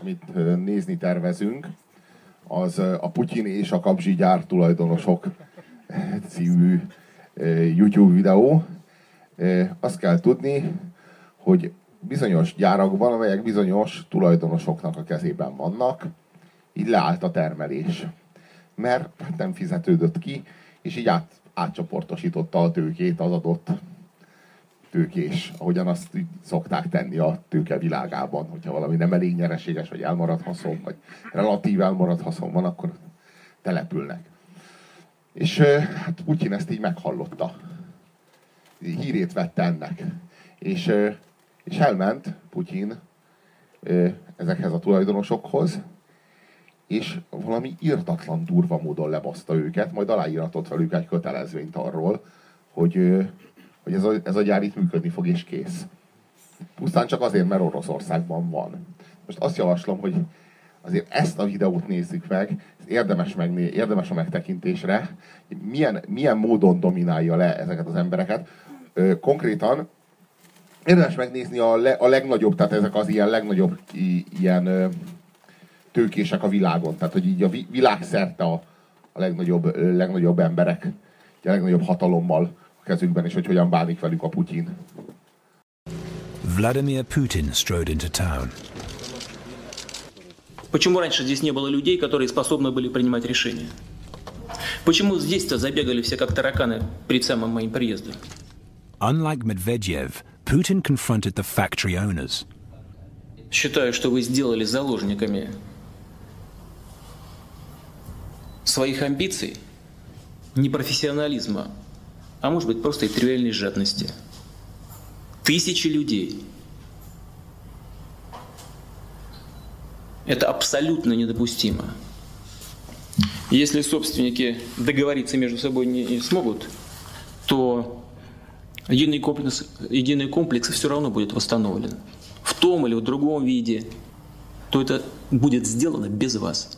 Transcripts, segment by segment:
amit nézni tervezünk, az a Putyin és a Kapzsi gyár tulajdonosok című YouTube videó. Azt kell tudni, hogy bizonyos gyárakban, amelyek bizonyos tulajdonosoknak a kezében vannak, így leállt a termelés. Mert nem fizetődött ki, és így át, átcsoportosította a tőkét az adott tőkés, ahogyan azt szokták tenni a tőke világában, hogyha valami nem elég nyereséges, vagy elmarad haszon, vagy relatív elmarad haszon van, akkor települnek. És hát Putyin ezt így meghallotta. Hírét vette ennek. És, és elment Putyin ezekhez a tulajdonosokhoz, és valami írtatlan durva módon lebaszta őket, majd aláíratott velük egy kötelezvényt arról, hogy, hogy ez, a, ez a gyár itt működni fog, és kész. Pusztán csak azért, mert Oroszországban van. Most azt javaslom, hogy azért ezt a videót nézzük meg, érdemes, megné, érdemes a megtekintésre, milyen, milyen módon dominálja le ezeket az embereket. Ö, konkrétan érdemes megnézni a, le, a legnagyobb, tehát ezek az ilyen legnagyobb i, ilyen ö, tőkések a világon. Tehát, hogy így a világszerte a, a legnagyobb, legnagyobb emberek, a legnagyobb hatalommal a kezükben, és hogy hogyan bánik velük a Putyin. Vladimir Putin strode into town. Почему раньше здесь не было людей, которые способны были принимать решения? Почему здесь-то забегали все как тараканы перед самым моим приездом? Unlike Medvedev, Putin confronted the factory owners. Считаю, что вы сделали заложниками своих амбиций, непрофессионализма, а может быть просто и тривиальной жадности. Тысячи людей. Это абсолютно недопустимо. Если собственники договориться между собой не смогут, то единый комплекс, единый комплекс все равно будет восстановлен. В том или в другом виде, то это будет сделано без вас.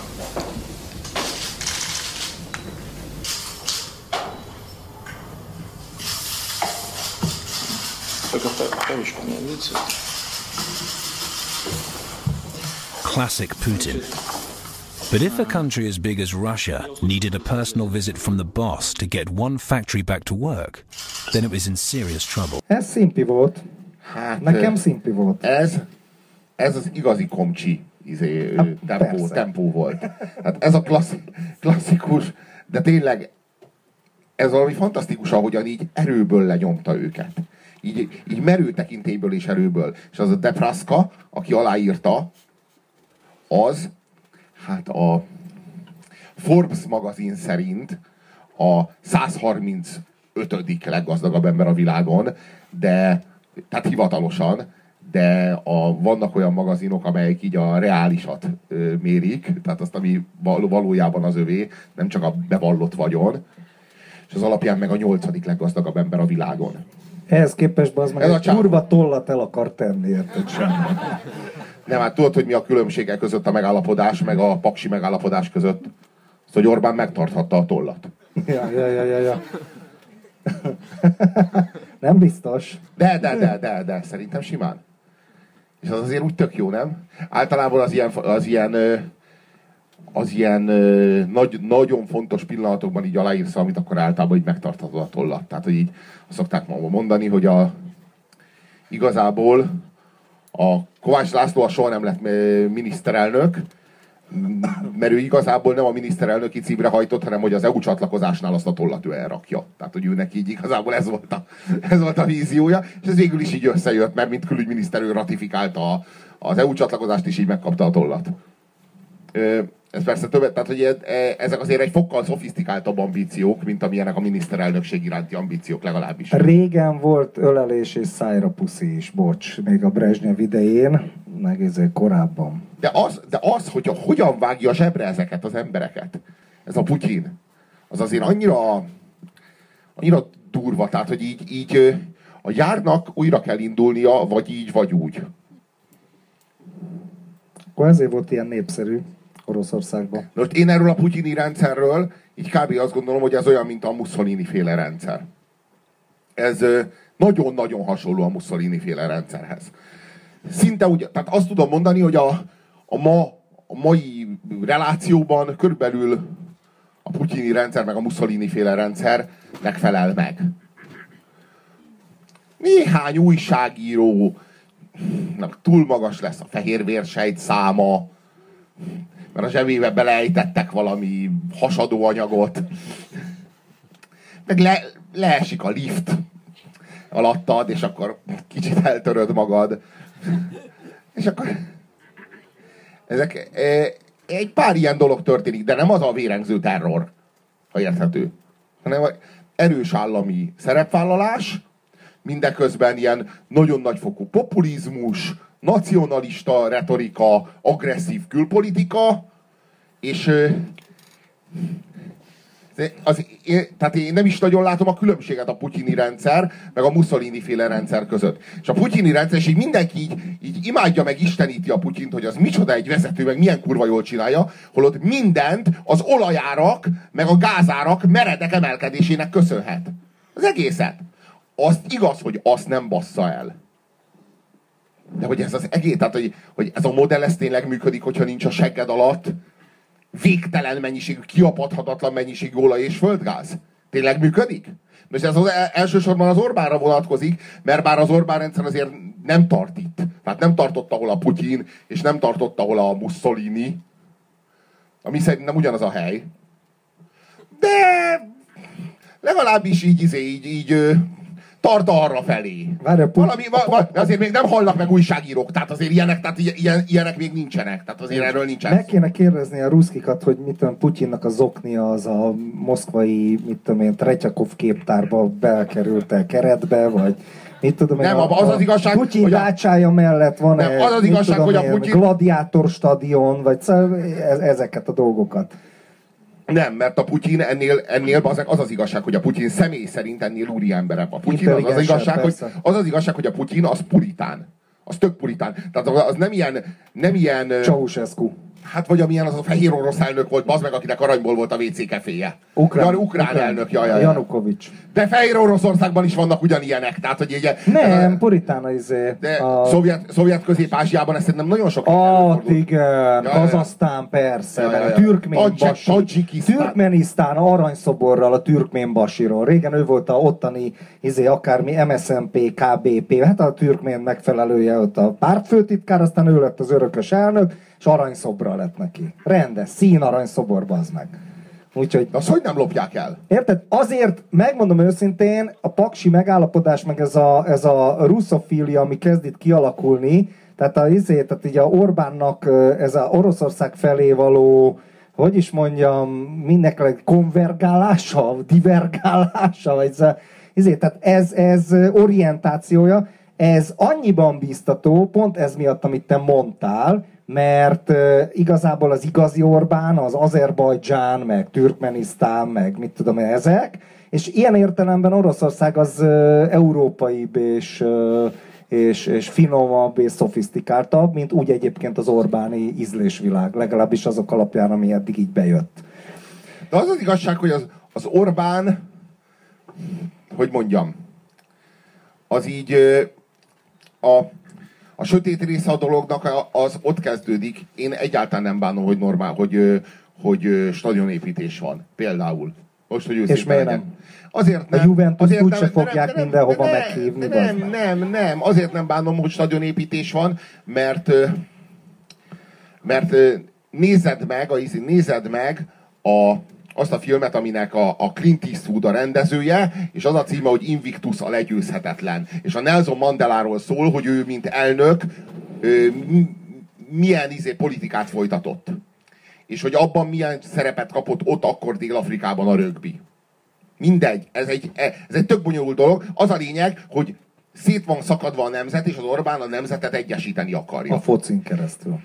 Look up that Polish. Classic Putin. But if a country as big as Russia needed a personal visit from the boss to get one factory back to work, then it was in serious trouble. Ez szimpi volt. Hát, Nekem szimpi volt. Ez, ez az igazi komcsi izé, hát, tempó, persze. tempó volt. Hát ez a klasszik, klasszikus, de tényleg ez valami fantasztikus, ahogyan így erőből lenyomta őket. Így, így merő tekintélyből és erőből. És az a Depraska, aki aláírta, az, hát a Forbes magazin szerint a 135. leggazdagabb ember a világon, de, tehát hivatalosan, de a, vannak olyan magazinok, amelyek így a reálisat ö, mérik, tehát azt, ami val- valójában az övé, nem csak a bevallott vagyon, és az alapján meg a nyolcadik leggazdagabb ember a világon. Ehhez képest az meg Ez a kurva tollat el akar tenni, érted semmi. Nem, hát tudod, hogy mi a különbsége között a megállapodás, meg a paksi megállapodás között? Azt, hogy Orbán megtarthatta a tollat. Ja, ja, ja, ja, ja. Nem biztos. De, de, de, de, de, szerintem simán. És az azért úgy tök jó, nem? Általában az ilyen, az ilyen, az ilyen ö, nagy, nagyon fontos pillanatokban így aláírsz amit akkor általában így megtarthatod a tollat. Tehát, hogy így azt szokták ma mondani, hogy a, igazából a Kovács László a soha nem lett miniszterelnök, mert ő igazából nem a miniszterelnöki címre hajtott, hanem hogy az EU csatlakozásnál azt a tollat ő elrakja. Tehát, hogy őnek így igazából ez volt a, ez volt a víziója, és ez végül is így összejött, mert mint külügyminiszter ő ratifikálta a, az EU csatlakozást, és így megkapta a tollat. Ö, Ez persze többet, tehát hogy e- ezek azért egy fokkal szofisztikáltabb ambíciók, mint amilyenek a miniszterelnökség iránti ambíciók legalábbis. Régen volt ölelés és szájra puszi is, bocs, még a Brezsnyev idején, meg ezért korábban. De az, de az hogy a, hogyan vágja zsebre ezeket az embereket, ez a Putyin, az azért annyira, annyira durva, tehát hogy így, így a járnak újra kell indulnia, vagy így, vagy úgy. Akkor ezért volt ilyen népszerű Oroszországban. Most én erről a putyini rendszerről így kb. azt gondolom, hogy ez olyan, mint a Mussolini féle rendszer. Ez nagyon-nagyon hasonló a Mussolini féle rendszerhez. Szinte úgy, tehát azt tudom mondani, hogy a, a, ma, a mai relációban körülbelül a putyini rendszer meg a Mussolini féle rendszer megfelel meg. Néhány újságíró túl magas lesz a fehérvérsejt száma, mert a zsebébe belejtettek valami hasadó anyagot, meg le, leesik a lift alattad, és akkor kicsit eltöröd magad. És akkor ezek, e, egy pár ilyen dolog történik, de nem az a vérengző terror, ha érthető, hanem erős állami szerepvállalás, mindeközben ilyen nagyon nagyfokú populizmus, nacionalista retorika, agresszív külpolitika, és az, én, tehát én nem is nagyon látom a különbséget a putyini rendszer, meg a Mussolini féle rendszer között. És a putyini rendszer, és így mindenki így, így imádja meg isteníti a putyint, hogy az micsoda egy vezető, meg milyen kurva jól csinálja, holott mindent az olajárak, meg a gázárak meredek emelkedésének köszönhet. Az egészet. Azt igaz, hogy azt nem bassza el. De hogy ez az egész, tehát hogy, hogy ez a modell ez tényleg működik, hogyha nincs a segged alatt végtelen mennyiségű, kiapadhatatlan mennyiségű olaj és földgáz. Tényleg működik? Most ez az e- elsősorban az Orbánra vonatkozik, mert bár az Orbán rendszer azért nem tart itt. Tehát nem tartott, ahol a Putyin, és nem tartott, ahol a Mussolini. Ami szerintem ugyanaz a hely. De legalábbis így, így, így, így tart arra felé. Várj, Valami, va, va, azért még nem hallnak meg újságírók, tehát azért ilyenek, tehát ilyen, ilyenek még nincsenek, tehát azért erről nincsen. Meg kéne kérdezni a ruszkikat, hogy mit tudom, Putyinnak az oknia az a moszkvai, mit tudom én, Tretyakov képtárba belkerült-e keretbe, vagy mit tudom nem, a, az az igazság, Putyin hogy a... dácsája mellett van nem, az az igazság, tudom, hogy a Putyin... gladiátor stadion, vagy ezeket a dolgokat. Nem, mert a Putyin ennél, ennél az, az az igazság, hogy a Putyin személy szerint ennél úri emberebb. A Putyin az az igazság, hogy, az az igazság, hogy a Putyin az puritán. Az tök puritán. Tehát az nem ilyen... Nem ilyen Ceausescu. Hát vagy amilyen az a fehér orosz elnök volt, bazd meg, akinek aranyból volt a WC keféje. Ukrán, Jan, ukrán, ukrán elnök, jaj, jaj. Janukovics. De fehér Oroszországban is vannak ugyanilyenek, tehát hogy egy... Nem, puritána izé. De a... szovjet, szovjet közép-ázsiában ezt szerintem nagyon sok Ah, igen, Kazasztán persze, ja, ja, ja. Türkmén. Türkmenisztán aranyszoborral a türkmén basiról. Régen ő volt a ottani izé, akármi MSMP, KBP, hát a türkmén megfelelője ott a pártfőtitkár, aztán ő lett az örökös elnök, és aranyszobra lett neki. Rendes, szín aranyszobor, bazd meg. Úgyhogy... De azt hogy nem lopják el? Érted? Azért, megmondom őszintén, a paksi megállapodás, meg ez a, ez a russzofília, ami kezd itt kialakulni, tehát a izé, tehát így a Orbánnak ez a Oroszország felé való, hogy is mondjam, mindenkinek konvergálása, divergálása, vagy ez, izé, tehát ez, ez orientációja, ez annyiban biztató, pont ez miatt, amit te mondtál, mert igazából az igazi Orbán, az Azerbajdzsán, meg Türkmenisztán, meg mit tudom én, ezek, és ilyen értelemben Oroszország az európaibb és, és, és finomabb és szofisztikáltabb, mint úgy egyébként az Orbáni ízlésvilág, legalábbis azok alapján, ami eddig így bejött. De az az igazság, hogy az, az Orbán, hogy mondjam, az így a a sötét része a dolognak az ott kezdődik. Én egyáltalán nem bánom, hogy normál, hogy, hogy stadionépítés van. Például. Most, hogy És miért nem? Azért nem. A Juventus azért úgyse fogják nem, mindenhova nem, meghívni. Nem, nem, nem, nem. Azért nem bánom, hogy stadionépítés van, mert mert nézed meg, a, nézed meg a, azt a filmet, aminek a, a Clint Eastwood a rendezője, és az a címe, hogy Invictus a legyőzhetetlen. És a Nelson Mandeláról szól, hogy ő, mint elnök, ő, milyen izé politikát folytatott. És hogy abban milyen szerepet kapott ott akkor Dél-Afrikában a rögbi. Mindegy, ez egy, ez egy tök bonyolult dolog. Az a lényeg, hogy szét van szakadva a nemzet, és az Orbán a nemzetet egyesíteni akarja. A focin keresztül.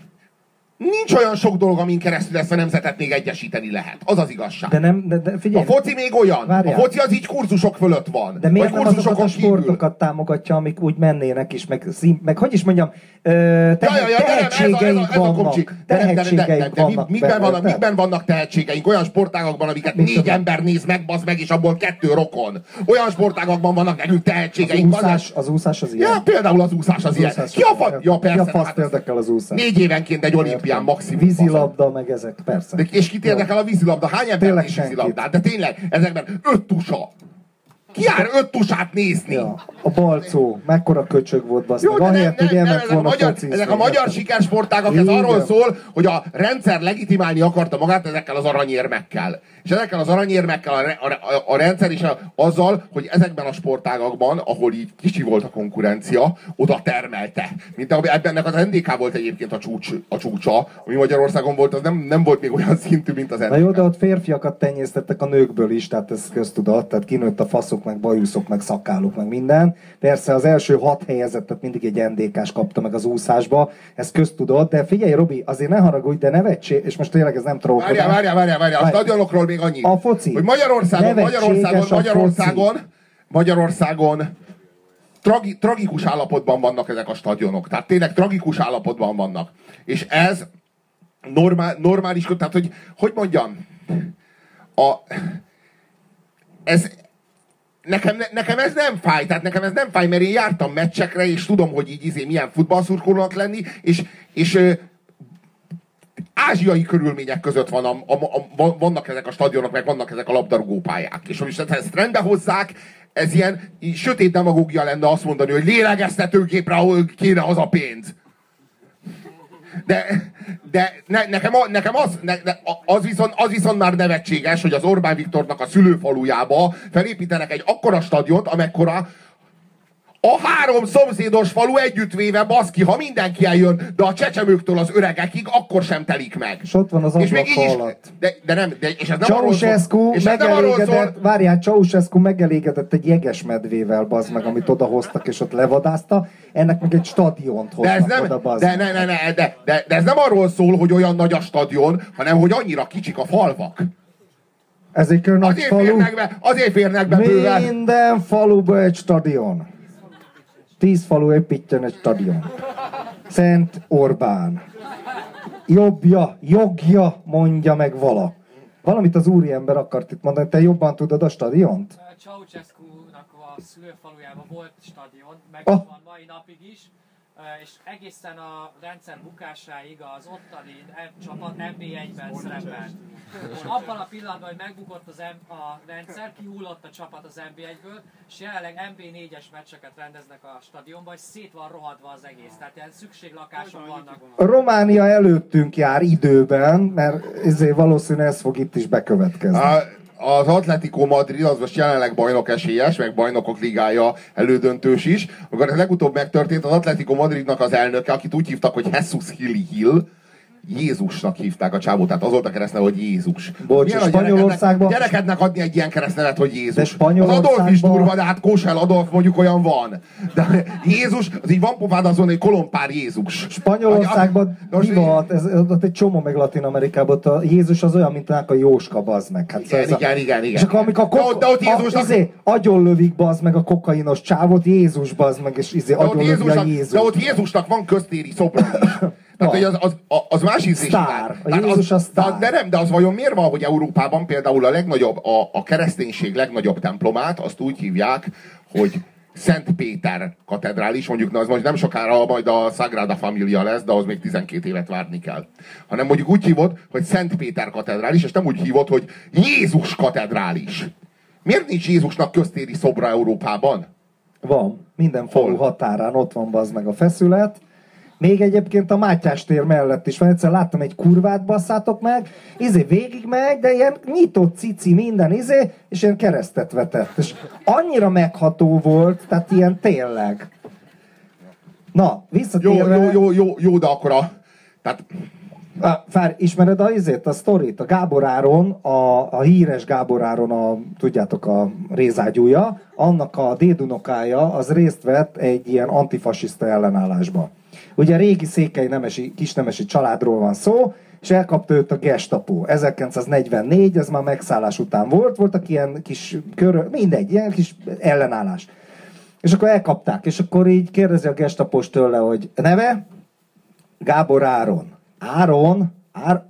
Nincs olyan sok dolog, amin keresztül ezt a nemzetet még egyesíteni lehet. Az az igazság. De nem, de, de figyelj. A foci még olyan. Várjál. A foci az így kurzusok fölött van. De miért nem azokat a kurzusokon kívül. sportokat támogatja, amik úgy mennének is, meg, szín, meg hogy is mondjam, tehetségeink vannak. Tehetségeink vannak. mikben, vannak, tehetségeink? Olyan sportágakban, amiket Mit négy ember néz meg, basz meg, és abból kettő rokon. Olyan sportágakban vannak nekünk Az tehetségeink. úszás, az úszás az ilyen. Ja, például az úszás az, ilyen. úszás Ki a, az fa... ilyen. ja, persze. Ki a hát az- érdekel az úszás? Négy évenként egy olimpián maximum. Vízilabda, meg ezek, persze. De, és kit érdekel a vízilabda? Hány ember Tényleg vízilabdát? De tényleg, ezekben öt tusa. Ki jár öt tusát nézni? Ja, a balcó, mekkora köcsög volt, basz Jó, de nem, nem, nem, ezek, a magyar, ezek a magyar sikersportágak, ez arról szól, hogy a rendszer legitimálni akarta magát ezekkel az aranyérmekkel. És ezekkel az aranyérmekkel a, a, a, rendszer is a, azzal, hogy ezekben a sportágakban, ahol így kicsi volt a konkurencia, oda termelte. Mint ebben az NDK volt egyébként a, csúcs, a csúcsa, ami Magyarországon volt, az nem, nem volt még olyan szintű, mint az NDK. Na jó, de ott férfiakat tenyésztettek a nőkből is, tehát ez köztudat, tehát kinőtt a faszok, meg bajuszok, meg szakálok, meg minden. Persze az első hat helyezettet mindig egy NDK-s kapta meg az úszásba, ez köztudat, de figyelj Robi, azért ne haragudj, de nevetség, és most tényleg ez nem trollkodás. Várjál, várjál, várjál, várjál. A stadionokról még annyi. A foci. Hogy Magyarországon, Nevetséges Magyarországon, Magyarországon, Magyarországon tragi, tragikus állapotban vannak ezek a stadionok. Tehát tényleg tragikus állapotban vannak. És ez normál, normális, tehát hogy, hogy mondjam, a, ez, nekem, nekem ez nem fáj, tehát nekem ez nem fáj, mert én jártam meccsekre, és tudom, hogy így izé milyen futballszurkolónak lenni, és, és ázsiai körülmények között van a, a, a, van- vannak ezek a stadionok, meg vannak ezek a labdarúgópályák. És most ezt rendbe hozzák, ez ilyen sötét demagógia lenne azt mondani, hogy lélegeztetőgépre ahol kéne az a pénz. De, de ne, nekem, a, nekem az, ne, ne, az, viszont, az viszont már nevetséges, hogy az Orbán Viktornak a szülőfalujába felépítenek egy akkora stadiont, amekkora a három szomszédos falu együttvéve, baszki, ha mindenki eljön, de a csecsemőktől az öregekig, akkor sem telik meg. És ott van az és még így ablak is, alatt. de, de nem, de, és ez nem Ceausescu és ez nem arról szól, megelégedett, várjál, Ceausescu megelégedett egy jeges medvével, bazd meg, amit odahoztak és ott levadázta, ennek meg egy stadiont de ez hoztak nem, oda, bazd de, ne, ne, ne, de, de, de ez nem arról szól, hogy olyan nagy a stadion, hanem hogy annyira kicsik a falvak. Ez egy nagy Azért falu. férnek be, azért férnek be bőven. Minden faluba egy stadion. Tíz falu építjen egy stadion. Szent Orbán. Jobbja, jogja, mondja meg vala. Valamit az úriember akart itt mondani, te jobban tudod a stadiont? Ceausescu-nak a szülőfalujában volt stadion, meg Ah. van mai napig is, és egészen a rendszer bukásáig az ottani csapat NB1-ben szerepelt. Abban a pillanatban, hogy megbukott az M- a rendszer, kihullott a csapat az NB1-ből, és jelenleg NB4-es meccseket rendeznek a stadionban, és szét van rohadva az egész. Tehát ilyen szükséglakások vannak. Románia előttünk jár időben, mert ezért valószínűleg ez fog itt is bekövetkezni. A, az Atletico Madrid az most jelenleg bajnok esélyes, meg bajnokok ligája elődöntős is. Amikor ez legutóbb megtörtént, az Atletico Madridnak az elnöke, akit úgy hívtak, hogy Jesus Hilly Hill, Jézusnak hívták a csávót, tehát az volt a keresztneve, hogy Jézus. Bocs, Milyen a Spanyolországban- gyerekednek, gyerekednek adni egy ilyen keresztnevet, hogy Jézus. De Az Adolf is Spanyolországban- durva, de hát Kósel Adolf mondjuk olyan van. De Jézus, az így van pofád azon, hogy kolompár Jézus. Spanyolországban De most- divat, ez, ott egy csomó meg Latin Amerikában, ott a Jézus az olyan, mint a Jóska, bazd meg. Hát Igen, ez a- igen, igen, igen. És akkor amikor a De kok... ott- de ott Jézusnak- a, izé, agyon lövik, bazd meg a kokainos csávot, Jézus, bazd meg, és izé, De ott, agyon lövi a Jézus. de ott Jézusnak van köztéri szobra. Tehát, hogy az, az, az más ízlés. Sztár. A Jézus a sztár. De nem, de az vajon miért van, hogy Európában például a legnagyobb, a, a kereszténység legnagyobb templomát, azt úgy hívják, hogy Szent Péter katedrális, mondjuk na, az majd nem sokára majd a Sagrada Familia lesz, de az még 12 évet várni kell. Hanem mondjuk úgy hívod, hogy Szent Péter katedrális, és nem úgy hívod, hogy Jézus katedrális. Miért nincs Jézusnak köztéri szobra Európában? Van, minden falu határán ott van bazd meg a feszület. Még egyébként a Mátyás tér mellett is van. Egyszer láttam egy kurvát, basszátok meg, izé végig megy, de ilyen nyitott cici minden, izé, és ilyen keresztet vetett. És annyira megható volt, tehát ilyen tényleg. Na, Jó, visszatérve... jó, jó, jó, jó, de akkor a... Tehát Ah, Fár, ismered a izét, a sztorit? A Gábor Áron, a, a híres Gábor Áron, a, tudjátok, a rézágyúja, annak a dédunokája az részt vett egy ilyen antifasiszta ellenállásba. Ugye régi székely nemesi, kisnemesi családról van szó, és elkapta őt a gestapo. 1944, ez már megszállás után volt, voltak ilyen kis kör, mindegy, ilyen kis ellenállás. És akkor elkapták, és akkor így kérdezi a gestapos tőle, hogy neve? Gábor Áron. Áron? Ár...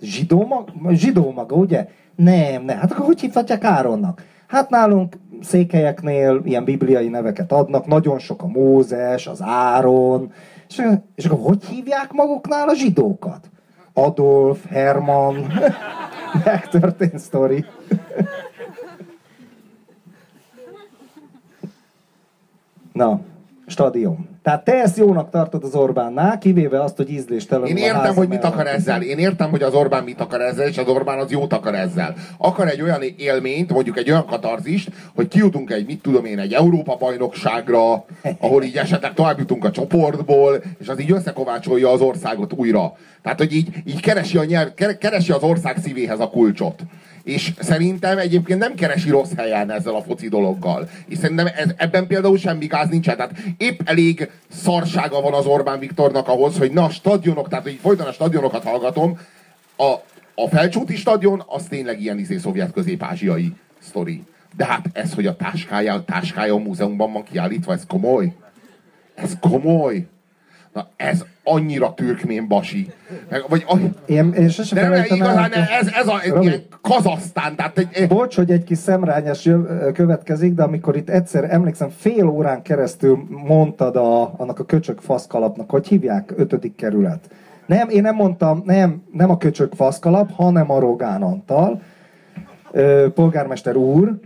Zsidó maga? Zsidó maga, ugye? Nem, nem. Hát akkor hogy hívhatják Áronnak? Hát nálunk székelyeknél ilyen bibliai neveket adnak, nagyon sok a Mózes, az Áron, és, és akkor hogy hívják maguknál a zsidókat? Adolf, Herman, megtörtént sztori. Na, stadion. Tehát te ezt jónak tartod az Orbánnál, kivéve azt, hogy ízléstelen Én értem, hogy mit akar ezzel. Én értem, hogy az Orbán mit akar ezzel, és az Orbán az jót akar ezzel. Akar egy olyan élményt, mondjuk egy olyan katarzist, hogy kijutunk egy, mit tudom én, egy Európa bajnokságra, ahol így esetleg tovább jutunk a csoportból, és az így összekovácsolja az országot újra. Tehát, hogy így, így keresi, a nyelv, ke- keresi az ország szívéhez a kulcsot. És szerintem egyébként nem keresi rossz helyen ezzel a foci dologgal. És szerintem ez, ebben például semmi gáz nincsen. Tehát épp elég szarsága van az Orbán Viktornak ahhoz, hogy na, stadionok, tehát hogy folyton a stadionokat hallgatom, a, a felcsúti stadion, az tényleg ilyen izé szovjet közép-ázsiai sztori. De hát ez, hogy a táskája, a táskája a múzeumban van kiállítva, ez komoly. Ez komoly. Na ez annyira türkmén basi. Meg, vagy, Én, én sosem de nem, el, igazán ez, ez a egy Robi. ilyen Kazasztán, tehát egy, Bocs, hogy egy kis szemrányás következik, de amikor itt egyszer, emlékszem, fél órán keresztül mondtad a, annak a köcsök faszkalapnak, hogy hívják, ötödik kerület. Nem, én nem mondtam, nem, nem a köcsök faszkalap, hanem a Rogán Antal, ö, polgármester úr,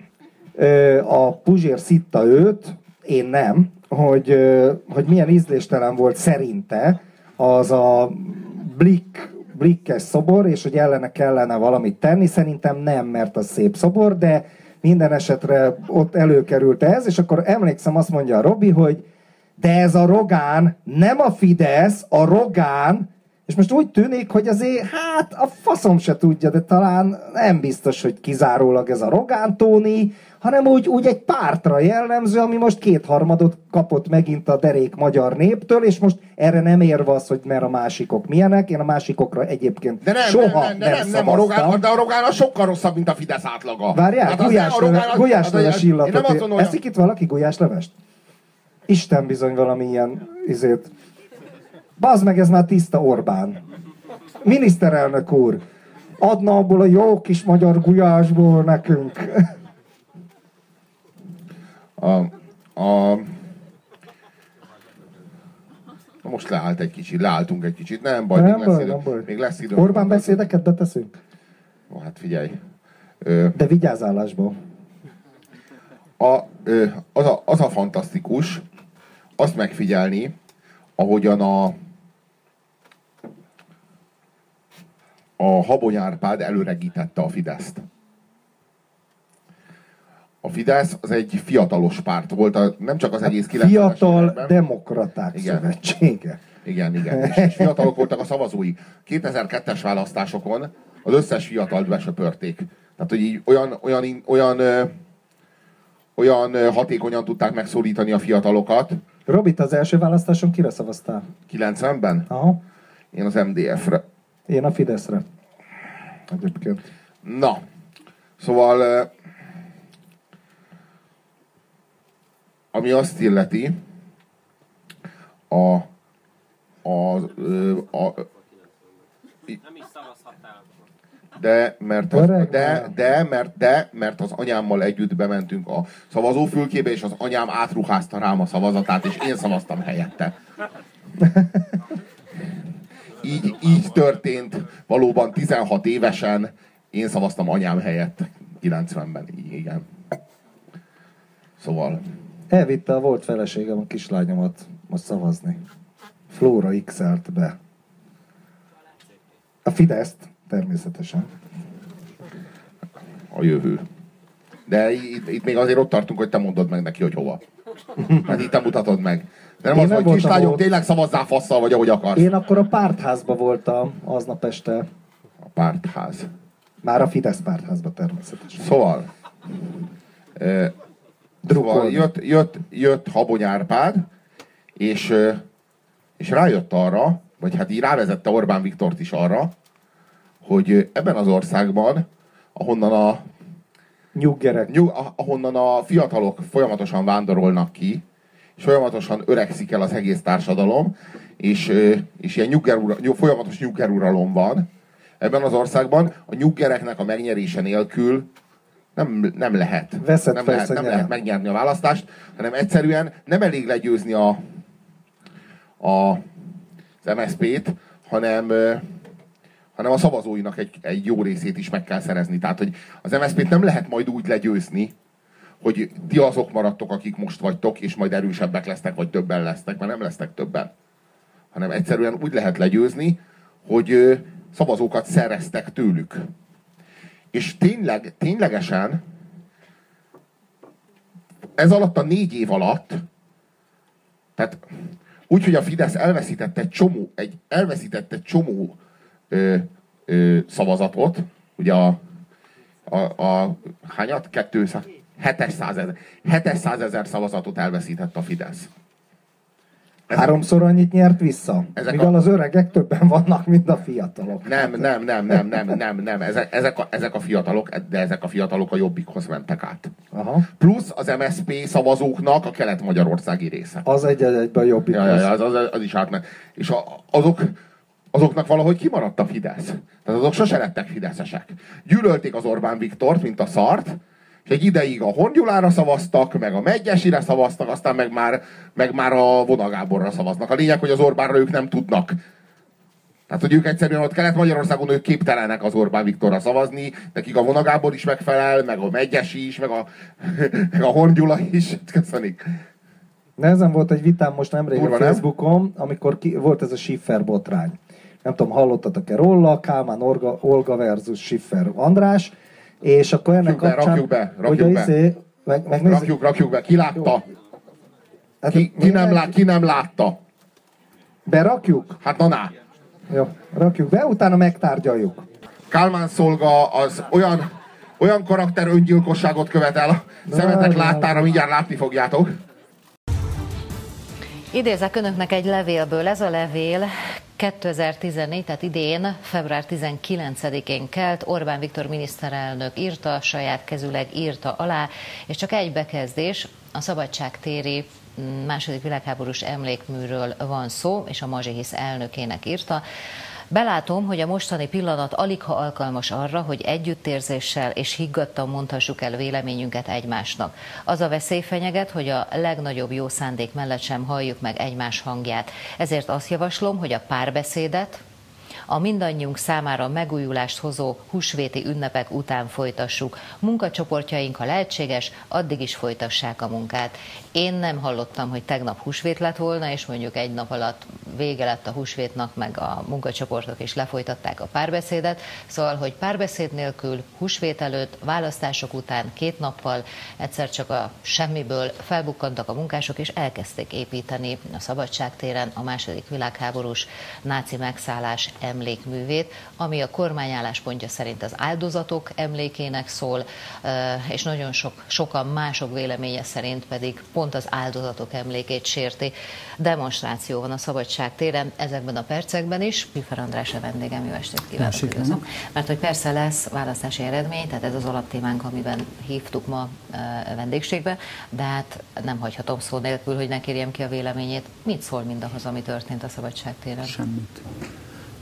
ö, a Puzsér szitta őt, én nem, hogy, hogy milyen ízléstelen volt szerinte az a Blick, blikkes szobor, és hogy ellene kellene valamit tenni. Szerintem nem, mert az szép szobor, de minden esetre ott előkerült ez, és akkor emlékszem, azt mondja a Robi, hogy de ez a Rogán, nem a Fidesz, a Rogán, és most úgy tűnik, hogy azért, hát a faszom se tudja, de talán nem biztos, hogy kizárólag ez a Rogán Tóni, hanem úgy, úgy egy pártra jellemző, ami most kétharmadot kapott megint a derék magyar néptől, és most erre nem érve az, hogy mert a másikok milyenek, én a másikokra egyébként de nem, soha nem, nem, de nem, nem, a szavaztam. Rogán, de a Rogán az sokkal rosszabb, mint a Fidesz átlaga. Várjál, az- gulyásleves, a Én nem illatot. hogy Eszik itt valaki gulyáslevest? Isten bizony valami ilyen izét. Bazd meg, ez már tiszta Orbán. Miniszterelnök úr, adna abból a jó kis magyar gulyásból nekünk. A, a, Na most leállt egy kicsit, leálltunk egy kicsit, nem baj, Nem még, lesz baj, idő, nem baj. még lesz idő. Orbán beszédeket beteszünk? Ó, Hát figyelj. Ö, De vigyázálásból. a, ö, az, a, az a fantasztikus, azt megfigyelni, ahogyan a a Habony Árpád előregítette a Fideszt. A Fidesz az egy fiatalos párt volt, nem csak az egész 90-es Fiatal években. Demokraták Igen. Szövetsége. Igen, igen. És, és fiatalok voltak a szavazói. 2002-es választásokon az összes fiatalt besöpörték. Tehát, hogy így olyan, olyan, olyan, olyan hatékonyan tudták megszólítani a fiatalokat. Robit, az első választáson kire szavaztál? 90-ben Aha. én az MDF-re. Én a Fideszre. Egyébként. Na, szóval ami azt illeti, a, a, ö, a, Nem is szavazhattál. De mert, az, de, de, mert, de, mert az anyámmal együtt bementünk a szavazófülkébe, és az anyám átruházta rám a szavazatát, és én szavaztam helyette. Így, így történt valóban 16 évesen, én szavaztam anyám helyett 90-ben, igen. Szóval, Elvitte a volt feleségem a kislányomat most szavazni. Flóra x be. A Fideszt, természetesen. a jövő. De itt, itt még azért ott tartunk, hogy te mondod meg neki, hogy hova. Hát itt te mutatod meg. De nem Én az, nem hogy kislányom, ott. tényleg szavazzál fasszal, vagy ahogy akarsz. Én akkor a pártházba voltam aznap este. A pártház. Már a Fidesz pártházba természetesen. Szóval, szóval jött, jött, jött Habony Árpád, és és rájött arra, vagy hát így rávezette Orbán Viktort is arra, hogy ebben az országban, ahonnan a, Nyuggerek. nyug, ahonnan a fiatalok folyamatosan vándorolnak ki, és folyamatosan öregszik el az egész társadalom, és, és ilyen nyuggerura, nyug, folyamatos nyuggeruralom van, ebben az országban a nyuggereknek a megnyerése nélkül nem, nem lehet. Veszett nem lehet, nem lehet megnyerni a választást, hanem egyszerűen nem elég legyőzni a, a, az MSZP-t, hanem, hanem a szavazóinak egy, egy jó részét is meg kell szerezni. Tehát, hogy az MSZP-t nem lehet majd úgy legyőzni, hogy ti azok maradtok, akik most vagytok, és majd erősebbek lesznek, vagy többen lesznek, mert nem lesznek többen. Hanem egyszerűen úgy lehet legyőzni, hogy szavazókat szereztek tőlük. És tényleg, ténylegesen ez alatt a négy év alatt, tehát úgy, hogy a Fidesz elveszítette egy csomó, egy, elveszítette egy csomó ö, ö, szavazatot, ugye a, a, a hányat? 200, 700 ezer, 700 ezer szavazatot elveszített a Fidesz. Háromszor annyit nyert vissza. Ezek Mivel a- az öregek többen vannak, mint a fiatalok. Nem, nem, nem, nem, nem, nem, nem. Ezek, ezek, a, ezek a fiatalok, de ezek a fiatalok a jobbikhoz mentek át. Aha. Plusz az MSP szavazóknak a kelet-magyarországi része. Az egy egyben jobbik. Ja, ja, ja, az, az, az is átment. És a, azok, azoknak valahogy kimaradt a Fidesz. Tehát azok sose lettek fideszesek. Gyűlölték az Orbán Viktort, mint a szart, és egy ideig a Hongyulára szavaztak, meg a Megyesire szavaztak, aztán meg már, meg már a Vonagáborra szavaznak. A lényeg, hogy az Orbánra ők nem tudnak. Tehát, hogy ők egyszerűen ott Kelet-Magyarországon ők képtelenek az Orbán Viktorra szavazni, nekik a Vonagábor is megfelel, meg a Megyesi is, meg a, meg a Hongyula is. Köszönik. Nehezen volt egy vitám most nemrég Durva, a nem? Facebookon, amikor ki, volt ez a Schiffer botrány. Nem tudom, hallottatok-e róla, Kálmán Olga, Olga versus Schiffer András, és akkor ennek Rakjuk be, kapcsán, rakjuk be, hogy rakjuk be. izé, meg, meg Rakjuk, rakjuk be. Ki látta? hát Ki, ki, nem, lá, ki nem látta? Berakjuk? Hát na, na. Jó, rakjuk be, utána megtárgyaljuk. Kálmán szolga az olyan, olyan karakter öngyilkosságot követel. a Szemetek láttára, mindjárt látni fogjátok. Idézek önöknek egy levélből. Ez a levél 2014, tehát idén, február 19-én kelt. Orbán Viktor miniszterelnök írta, saját kezüleg írta alá, és csak egy bekezdés, a szabadságtéri mm, második világháborús emlékműről van szó, és a Mazsihisz elnökének írta. Belátom, hogy a mostani pillanat alig ha alkalmas arra, hogy együttérzéssel és higgadtan mondhassuk el véleményünket egymásnak. Az a veszély fenyeget, hogy a legnagyobb jó szándék mellett sem halljuk meg egymás hangját. Ezért azt javaslom, hogy a párbeszédet, a mindannyiunk számára megújulást hozó húsvéti ünnepek után folytassuk. Munkacsoportjaink, ha lehetséges, addig is folytassák a munkát. Én nem hallottam, hogy tegnap húsvét lett volna, és mondjuk egy nap alatt vége lett a húsvétnak, meg a munkacsoportok is lefolytatták a párbeszédet. Szóval, hogy párbeszéd nélkül, húsvét előtt, választások után két nappal egyszer csak a semmiből felbukkantak a munkások, és elkezdték építeni a Szabadságtéren a második világháborús náci megszállás emlékművét, ami a kormány álláspontja szerint az áldozatok emlékének szól, és nagyon sok, sokan mások véleménye szerint pedig pont az áldozatok emlékét sérti. Demonstráció van a Szabadság téren ezekben a percekben is. Pifer András a vendégem, jó estét kívánok! Üdvözlöm. Mert hogy persze lesz választási eredmény, tehát ez az alaptémánk, amiben hívtuk ma vendégségbe, de hát nem hagyhatom szó nélkül, hogy ne kérjem ki a véleményét. Mit szól mindahhoz, ami történt a Szabadság téren? Semmit.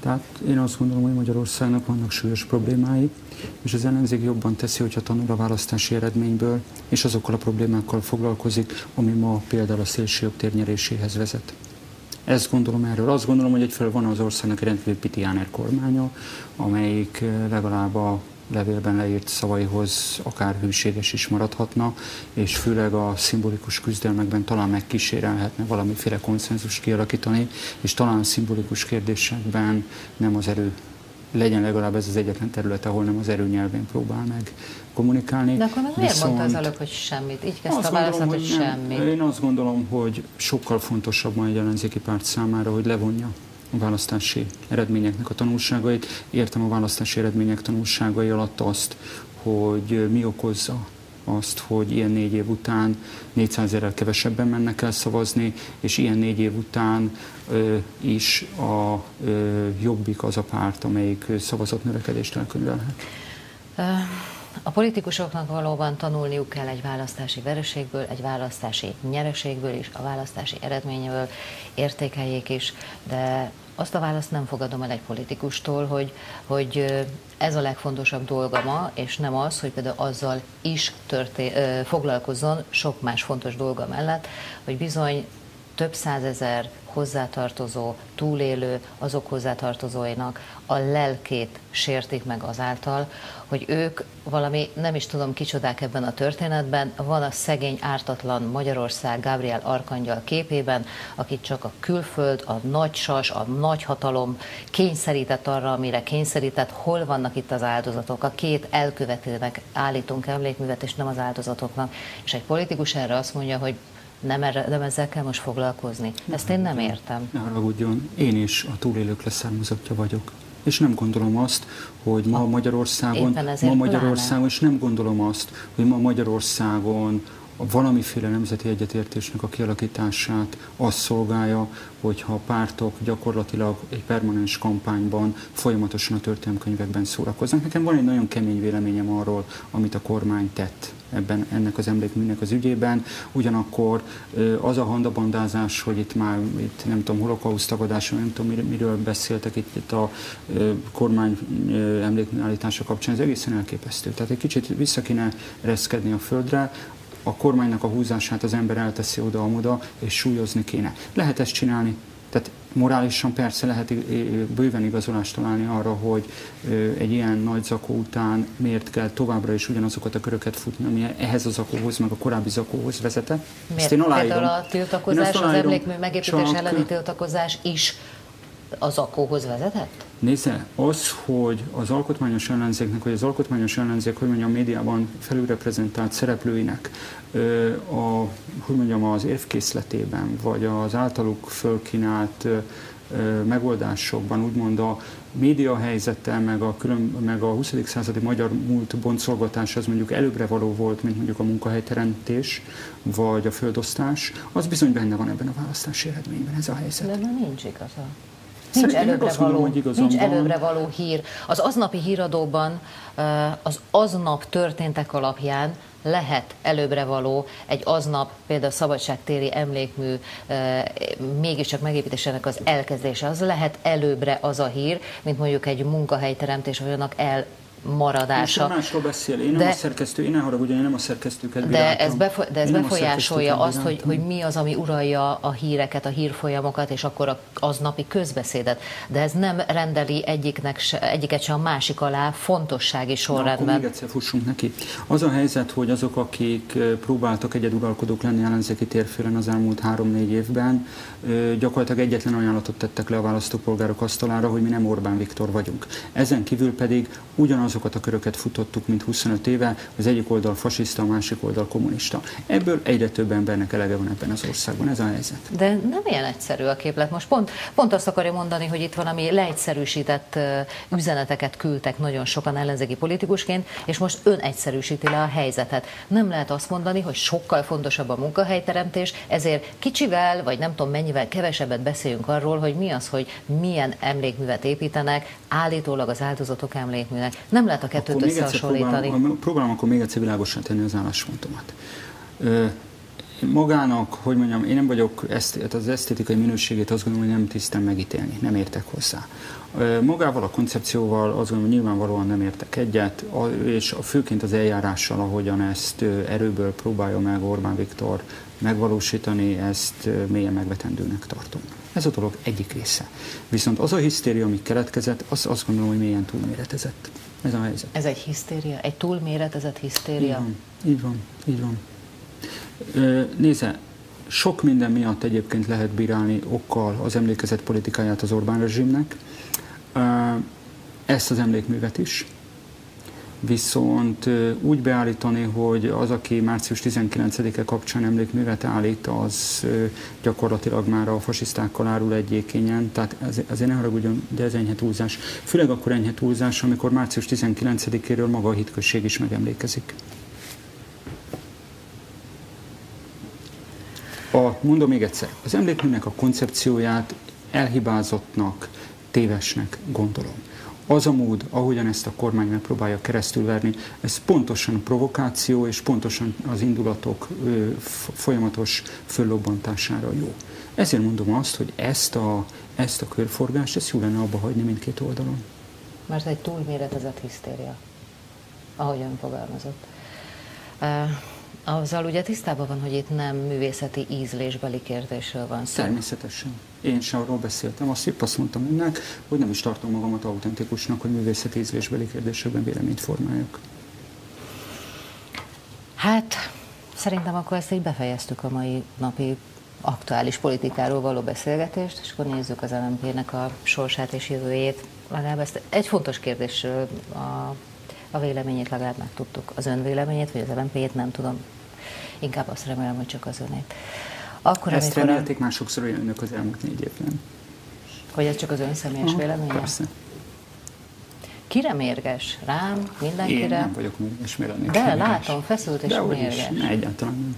Tehát én azt gondolom, hogy Magyarországnak vannak súlyos problémái, és az ellenzék jobban teszi, hogyha tanul a választási eredményből, és azokkal a problémákkal foglalkozik, ami ma például a szélsőjobb térnyeréséhez vezet. Ezt gondolom erről. Azt gondolom, hogy egyfelől van az országnak rendkívül pitiáner kormánya, amelyik eh, legalább a levélben leírt szavaihoz akár hűséges is maradhatna, és főleg a szimbolikus küzdelmekben talán megkísérelhetne valamiféle konszenzus kialakítani, és talán a szimbolikus kérdésekben nem az erő legyen legalább ez az egyetlen terület, ahol nem az erő nyelvén próbál meg kommunikálni. De akkor meg miért Viszont- mondta az előbb, hogy semmit? Így kezdte a válaszat, hogy hogy nem. semmi. Én azt gondolom, hogy sokkal fontosabb ma egy ellenzéki párt számára, hogy levonja választási eredményeknek a tanulságait. Értem a választási eredmények tanulságai alatt azt, hogy mi okozza azt, hogy ilyen négy év után 400 ezerrel kevesebben mennek el szavazni, és ilyen négy év után ö, is a ö, Jobbik az a párt, amelyik szavazatnövekedést elkönyvelhet. A politikusoknak valóban tanulniuk kell egy választási vereségből, egy választási nyereségből is, a választási eredményből értékeljék is, de azt a választ nem fogadom el egy politikustól, hogy, hogy ez a legfontosabb dolga ma, és nem az, hogy például azzal is történ- foglalkozzon sok más fontos dolga mellett, hogy bizony több százezer hozzátartozó, túlélő, azok hozzátartozóinak a lelkét sértik meg azáltal, hogy ők valami, nem is tudom kicsodák ebben a történetben, van a szegény ártatlan Magyarország Gabriel Arkangyal képében, akit csak a külföld, a nagy sas, a nagy hatalom kényszerített arra, amire kényszerített, hol vannak itt az áldozatok. A két elkövetőnek állítunk emlékművet, és nem az áldozatoknak. És egy politikus erre azt mondja, hogy nem, erre, nem ezzel kell most foglalkozni. Ezt én nem értem. Ne haragudjon, én is a túlélők leszármazottja vagyok. És nem gondolom azt, hogy ma Magyarországon, ma Magyarországon, és nem gondolom azt, hogy ma Magyarországon valamiféle nemzeti egyetértésnek a kialakítását azt szolgálja, hogyha a pártok gyakorlatilag egy permanens kampányban folyamatosan a történelmkönyvekben szórakoznak. Nekem van egy nagyon kemény véleményem arról, amit a kormány tett ebben ennek az emlékműnek az ügyében. Ugyanakkor az a handabandázás, hogy itt már itt nem tudom, holokauszt tagadás, nem tudom miről beszéltek itt, itt a kormány emlékműállítása kapcsán, ez egészen elképesztő. Tehát egy kicsit vissza kéne reszkedni a földre, a kormánynak a húzását az ember elteszi oda-amoda, és súlyozni kéne. Lehet ezt csinálni, tehát morálisan persze lehet bőven igazolást találni arra, hogy egy ilyen nagy zakó után miért kell továbbra is ugyanazokat a köröket futni, ami ehhez a zakóhoz, meg a korábbi zakóhoz vezetett. Miért? Ezt én Például a tiltakozás, az emlékmű megépítés elleni tiltakozás is a zakóhoz vezetett? Nézze, az, hogy az alkotmányos ellenzéknek, vagy az alkotmányos ellenzék, hogy mondjam, médiában felülreprezentált szereplőinek a, hogy mondjam, az évkészletében, vagy az általuk fölkínált megoldásokban, úgymond a média helyzettel, meg a, külön, meg a 20. századi magyar múlt boncolgatás az mondjuk előbbre való volt, mint mondjuk a munkahelyteremtés, vagy a földosztás, az bizony benne van ebben a választási eredményben ez a helyzet. De nincs igaza. Nincs előbbre, való, mondom, nincs előbbre való hír. Az aznapi híradóban az aznap történtek alapján lehet előbbre való egy aznap például szabadságtéri emlékmű mégiscsak megépítésének az elkezdése. Az lehet előbbre az a hír, mint mondjuk egy munkahelyteremtés, vagy annak el maradása. Én másról beszél, én nem de, a szerkesztő, én nem haragudjon, én nem a szerkesztőket De ez, befo- de ez befolyásolja azt, hogy, hogy mi az, ami uralja a híreket, a hírfolyamokat, és akkor az napi közbeszédet. De ez nem rendeli egyiknek se, egyiket sem a másik alá fontossági sorrendben. Na, akkor még egyszer fussunk neki. Az a helyzet, hogy azok, akik próbáltak egyeduralkodók lenni ellenzéki térfélen az elmúlt három-négy évben, gyakorlatilag egyetlen ajánlatot tettek le a választópolgárok asztalára, hogy mi nem Orbán Viktor vagyunk. Ezen kívül pedig ugyanaz azokat a köröket futottuk, mint 25 éve, az egyik oldal fasiszta, a másik oldal kommunista. Ebből egyre több embernek elege van ebben az országban, ez a helyzet. De nem ilyen egyszerű a képlet. Most pont, pont azt akarja mondani, hogy itt valami leegyszerűsített üzeneteket küldtek nagyon sokan ellenzéki politikusként, és most ön egyszerűsíti le a helyzetet. Nem lehet azt mondani, hogy sokkal fontosabb a munkahelyteremtés, ezért kicsivel, vagy nem tudom mennyivel kevesebbet beszéljünk arról, hogy mi az, hogy milyen emlékművet építenek, állítólag az áldozatok emlékműnek. Nem nem lehet a kettőt akkor összehasonlítani. Próbálom, próbálom akkor még egyszer világosan tenni az álláspontomat. Magának, hogy mondjam, én nem vagyok, ezt, az esztétikai minőségét azt gondolom, hogy nem tisztem megítélni, nem értek hozzá. Magával a koncepcióval azt gondolom, hogy nyilvánvalóan nem értek egyet, és főként az eljárással, ahogyan ezt erőből próbálja meg Orbán Viktor megvalósítani, ezt mélyen megvetendőnek tartom. Ez a dolog egyik része. Viszont az a hisztéria, ami keletkezett, az azt gondolom, hogy mélyen túlméretezett. Ez a helyzet. Ez egy hisztéria? Egy túlméretezett hisztéria? Így van, így van. Így van. Nézze, sok minden miatt egyébként lehet bírálni okkal az emlékezet politikáját az Orbán rezsimnek. Ezt az emlékművet is viszont úgy beállítani, hogy az, aki március 19-e kapcsán emlékművet állít, az gyakorlatilag már a fasisztákkal árul egyékenyen, tehát ez, azért ne haragudjon, de ez enyhe túlzás. Főleg akkor enyhe túlzás, amikor március 19-éről maga a hitközség is megemlékezik. A, mondom még egyszer, az emlékműnek a koncepcióját elhibázottnak, tévesnek gondolom. Az a mód, ahogyan ezt a kormány megpróbálja keresztülverni, ez pontosan provokáció és pontosan az indulatok folyamatos föllobbantására jó. Ezért mondom azt, hogy ezt a, ezt a körforgást, ezt jó lenne abba hagyni mindkét oldalon. Mert egy túlméretezett hisztéria, ahogyan fogalmazott. Azzal ugye tisztában van, hogy itt nem művészeti ízlésbeli kérdésről van szó. Természetesen. Én sem arról beszéltem, azt épp azt mondtam önnek, hogy nem is tartom magamat autentikusnak, hogy művészeti ízlésbeli kérdésekben véleményt formáljak. Hát, szerintem akkor ezt így befejeztük a mai napi aktuális politikáról való beszélgetést, és akkor nézzük az LMP-nek a sorsát és jövőjét. Legalább ezt egy fontos kérdésről a a véleményét legalább megtudtuk. Az ön véleményét, vagy az lmp nem tudom. Inkább azt remélem, hogy csak az önét. Akkor, Ezt remélték a... másokszor önök az elmúlt négy évben. Hogy ez csak az ön személyes Aha, véleménye? Persze. Kire mérges? Rám? Mindenkire? Én nem vagyok mérges, lennék De mérges? látom, feszült és De mérges. Ne, egyáltalán nem.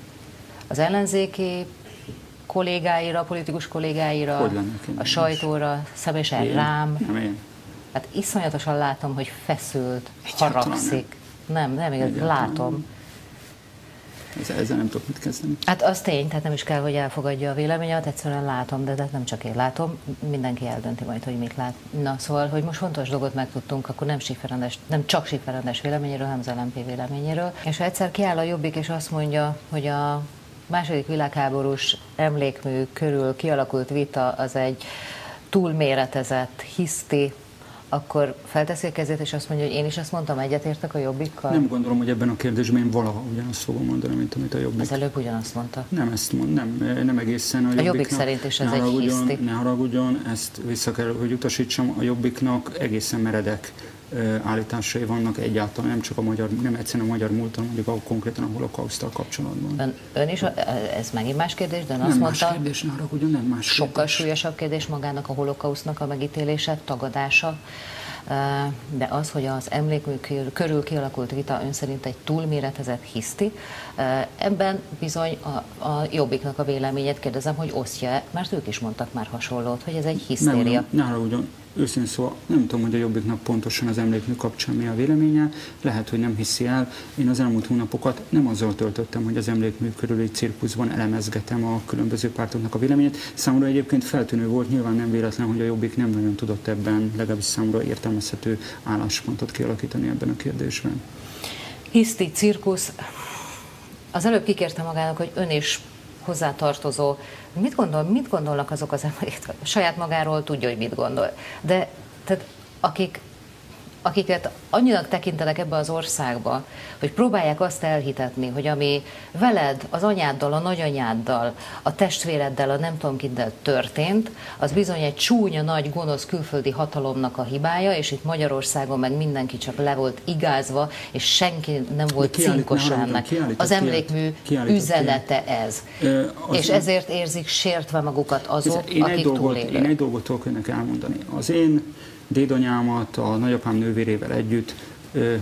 Az ellenzéki kollégáira, politikus kollégáira, a sajtóra, személyesen rám. Nem én. Hát iszonyatosan látom, hogy feszült, haragszik. Nem, nem, igaz, látom. Ezzel, ezzel nem tudok mit kezdeni. Hát az tény, tehát nem is kell, hogy elfogadja a véleményet, egyszerűen látom, de, de nem csak én látom, mindenki eldönti majd, hogy mit lát. Na, szóval, hogy most fontos dolgot megtudtunk, akkor nem, Siferendes, nem csak Siferendes véleményéről, hanem az LMP véleményéről. És ha egyszer kiáll a Jobbik, és azt mondja, hogy a második világháborús emlékmű körül kialakult vita az egy túlméretezett, hiszti, akkor felteszi a kezét, és azt mondja, hogy én is azt mondtam, egyetértek a jobbikkal? Nem gondolom, hogy ebben a kérdésben én valaha ugyanazt fogom mondani, mint amit a jobbik. Az előbb ugyanazt mondta. Nem ezt mond, nem, nem egészen a jobbiknak. A jobbik szerint is ez egy hiszti. Ne haragudjon, ezt vissza kell, hogy utasítsam, a jobbiknak egészen meredek állításai vannak egyáltalán, nem csak a magyar, nem egyszerűen a magyar múlt, hanem mondjuk a, konkrétan a holokausztal kapcsolatban. Ön, ön is, ez megint más kérdés, de ön nem azt más mondta, kérdés, ne ugyan nem más sokkal kérdés. súlyosabb kérdés magának a holokausznak a megítélése, tagadása, de az, hogy az emlékmű körül kialakult vita ön szerint egy túlméretezett hiszti, ebben bizony a, a jobbiknak a véleményét kérdezem, hogy osztja mert ők is mondtak már hasonlót, hogy ez egy hisztéria. Nem, nála ugyan, őszintén szóval nem tudom, hogy a Jobbiknak pontosan az emlékmű kapcsán mi a véleménye, lehet, hogy nem hiszi el. Én az elmúlt hónapokat nem azzal töltöttem, hogy az emlékmű körüli cirkuszban elemezgetem a különböző pártoknak a véleményét. Számomra egyébként feltűnő volt, nyilván nem véletlen, hogy a Jobbik nem nagyon tudott ebben legalábbis számomra értelmezhető álláspontot kialakítani ebben a kérdésben. Hiszti cirkusz. Az előbb kikérte magának, hogy ön is hozzátartozó. Mit, gondol, mit gondolnak azok az emberek? Saját magáról tudja, hogy mit gondol. De tehát, akik akiket annyinak tekintenek ebbe az országba, hogy próbálják azt elhitetni, hogy ami veled, az anyáddal, a nagyanyáddal, a testvéreddel, a nem tudom kiddel történt, az bizony egy csúnya, nagy, gonosz külföldi hatalomnak a hibája, és itt Magyarországon meg mindenki csak le volt igázva, és senki nem volt cinkos ennek. Az emlékmű üzenete ez. Ö, és ezért érzik sértve magukat azok, én akik egy dolgot, túlélők. Én egy dolgot tudok önnek elmondani. Az én dédanyámat a nagyapám nővérével együtt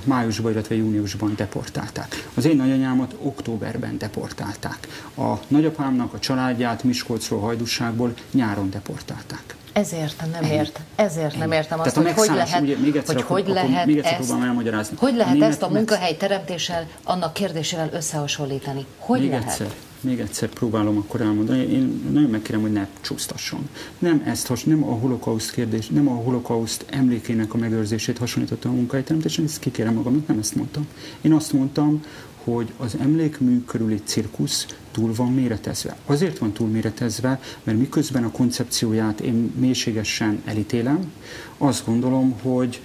májusban, illetve júniusban deportálták. Az én nagyanyámat októberben deportálták. A nagyapámnak a családját Miskolcról, Hajdusságból nyáron deportálták. Ezért nem ért, ezért nem értem azt, hogy hogy lehet, ugye, még egyszer, hogy hogy lehet még egyszer ezt, elmagyarázni. Hogy lehet német, ezt a munkahely teremtéssel annak kérdésével összehasonlítani? Hogy még lehet? Egyszer, még egyszer próbálom akkor elmondani, én nagyon megkérem, hogy ne csúsztasson. Nem ezt, nem a holokauszt kérdés, nem a holokauszt emlékének a megőrzését hasonlítottam a munkahelyteremtésen, ezt kikérem magamnak, nem ezt mondtam. Én azt mondtam, hogy az emlékmű körüli cirkusz túl van méretezve. Azért van túl méretezve, mert miközben a koncepcióját én mélységesen elítélem, azt gondolom, hogy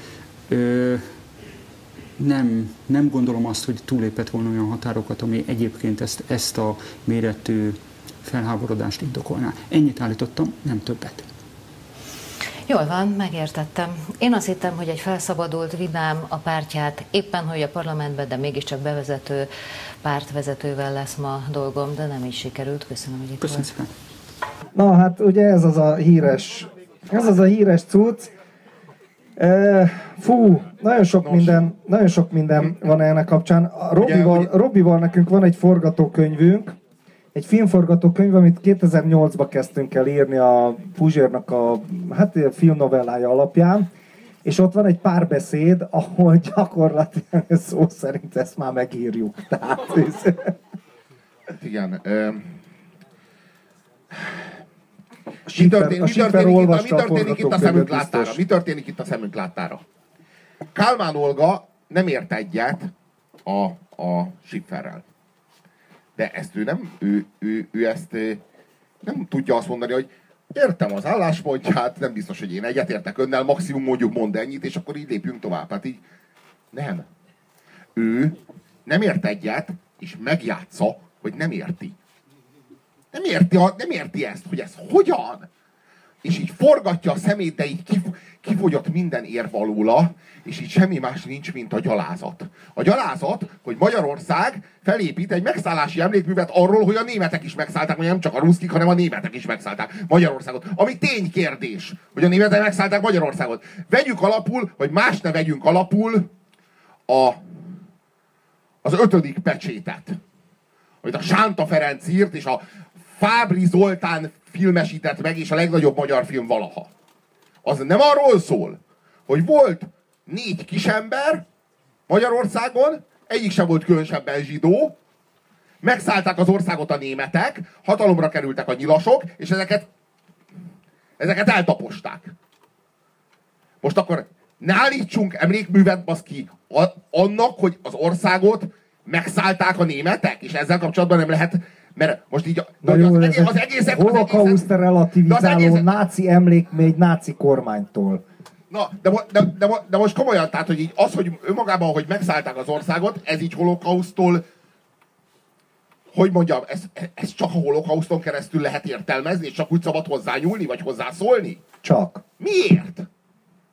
ö, nem, nem gondolom azt, hogy túlépett volna olyan határokat, ami egyébként ezt, ezt a méretű felháborodást indokolná. Ennyit állítottam, nem többet. Jól van, megértettem. Én azt hittem, hogy egy felszabadult, vidám a pártját, éppen hogy a parlamentben, de mégiscsak bevezető pártvezetővel lesz ma dolgom, de nem így sikerült. Köszönöm, hogy itt Köszönöm szépen. Na hát ugye ez az a híres, ez az a híres cucc. Fú, nagyon sok, Nos. minden, nagyon sok minden van ennek kapcsán. Robival, Robival nekünk van egy forgatókönyvünk, egy filmforgatókönyv, amit 2008-ban kezdtünk el írni a Puzsérnak a hát, a filmnovellája alapján, és ott van egy párbeszéd, ahol gyakorlatilag szó szerint ezt már megírjuk. Tehát, ez... Igen. ö, Mi történik, mi történik, itt, a, mi történik itt a szemünk láttára? Mi történik itt a szemünk láttára? Kálmán Olga nem ért egyet a, a Schifferrel. De ezt ő nem, ő, ő, ő ezt nem tudja azt mondani, hogy értem az álláspontját, nem biztos, hogy én egyetértek önnel, maximum mondjuk mond ennyit, és akkor így lépjünk tovább. Hát így nem. Ő nem ért egyet, és megjátsza, hogy nem érti. Nem érti, nem érti ezt, hogy ez hogyan. És így forgatja a szemét, de így kif, kifogyott minden érv alóla, és így semmi más nincs, mint a gyalázat. A gyalázat, hogy Magyarország felépít egy megszállási emlékművet arról, hogy a németek is megszállták, vagy nem csak a ruszkik, hanem a németek is megszállták Magyarországot. Ami ténykérdés, hogy a németek megszállták Magyarországot. Vegyük alapul, vagy más ne vegyünk alapul a, az ötödik pecsétet amit a Sánta Ferenc írt, és a Fábri Zoltán filmesített meg, és a legnagyobb magyar film valaha. Az nem arról szól, hogy volt négy kisember Magyarországon, egyik sem volt különösebben zsidó, megszállták az országot a németek, hatalomra kerültek a nyilasok, és ezeket, ezeket eltaposták. Most akkor ne állítsunk emlékművet, baszki, a- annak, hogy az országot megszállták a németek, és ezzel kapcsolatban nem lehet, mert most így Na jó, az, ez az egészet, holokauszt relativizáló egészet- náci emlékmű egy náci kormánytól. Na, de, de, de, de most komolyan, tehát, hogy így az, hogy önmagában, hogy megszállták az országot, ez így holokausztól, hogy mondjam, ez, ez csak a holokauszton keresztül lehet értelmezni, és csak úgy szabad hozzányúlni, vagy hozzászólni? Csak. Miért?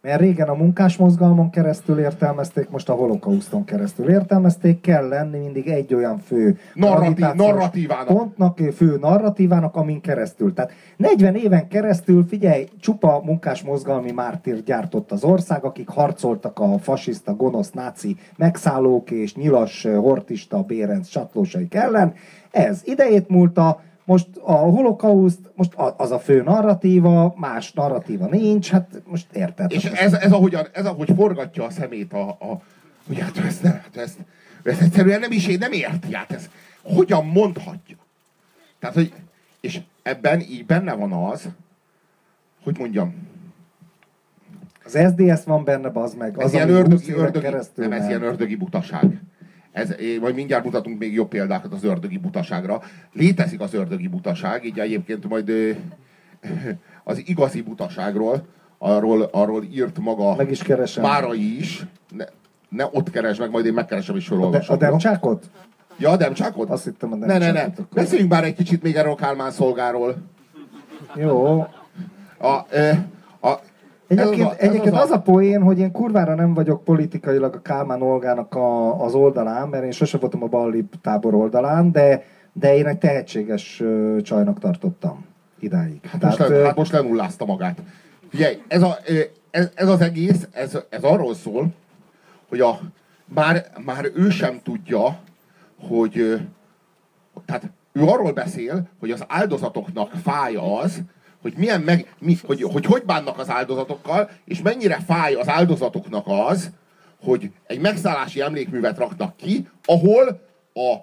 Mert régen a munkásmozgalmon keresztül értelmezték, most a holokauszton keresztül értelmezték, kell lenni mindig egy olyan fő Narratív- narratívának. pontnak, fő narratívának, amin keresztül. Tehát 40 éven keresztül, figyelj, csupa munkásmozgalmi mártír gyártott az ország, akik harcoltak a fasiszta, gonosz, náci megszállók és nyilas, hortista, bérenc csatlósaik ellen. Ez idejét múlta, most a holokauszt, most az a fő narratíva, más narratíva nincs, hát most érted. És ez, ez, ahogyan, ez ahogy forgatja a szemét a, a hogy hát ezt, nem, hát ezt, ezt egyszerűen nem is nem érti, hát ez hogyan mondhatja. Tehát, hogy, és ebben így benne van az, hogy mondjam, Az SDS van benne, az meg. ez Az, ilyen ami 20 ördögi, ördögi, keresztül nem, ez ilyen ördögi butaság. Ez, majd mindjárt mutatunk még jobb példákat az ördögi butaságra. Létezik az ördögi butaság, így egyébként majd az igazi butaságról, arról, arról írt maga Meg is keresem. Márai is. Ne, ne ott keresd meg, majd én megkeresem és De, a felolvasom. Demcsákot? Ja, a Demcsákot? Azt hittem a Ne, ne, ne. Demcsákot. akkor. Beszéljünk már egy kicsit még erről a Kálmán szolgáról. Jó. A, a, Egyébként, ez az egyébként az a- az a poén, hogy én kurvára nem vagyok politikailag a Kálmán Olgának a, az oldalán, mert én sose voltam a balli tábor oldalán, de, de én egy tehetséges csajnak tartottam idáig. Hát most, Tehát, le, ö, hát most lenullázta magát. Figyelj, ez, a, ez, ez az egész, ez, ez arról szól, hogy a, már, már ő sem tudja, hogy tehát ő arról beszél, hogy az áldozatoknak fáj az, hogy milyen meg, mi, hogy, hogy hogy bánnak az áldozatokkal, és mennyire fáj az áldozatoknak az, hogy egy megszállási emlékművet raknak ki, ahol a,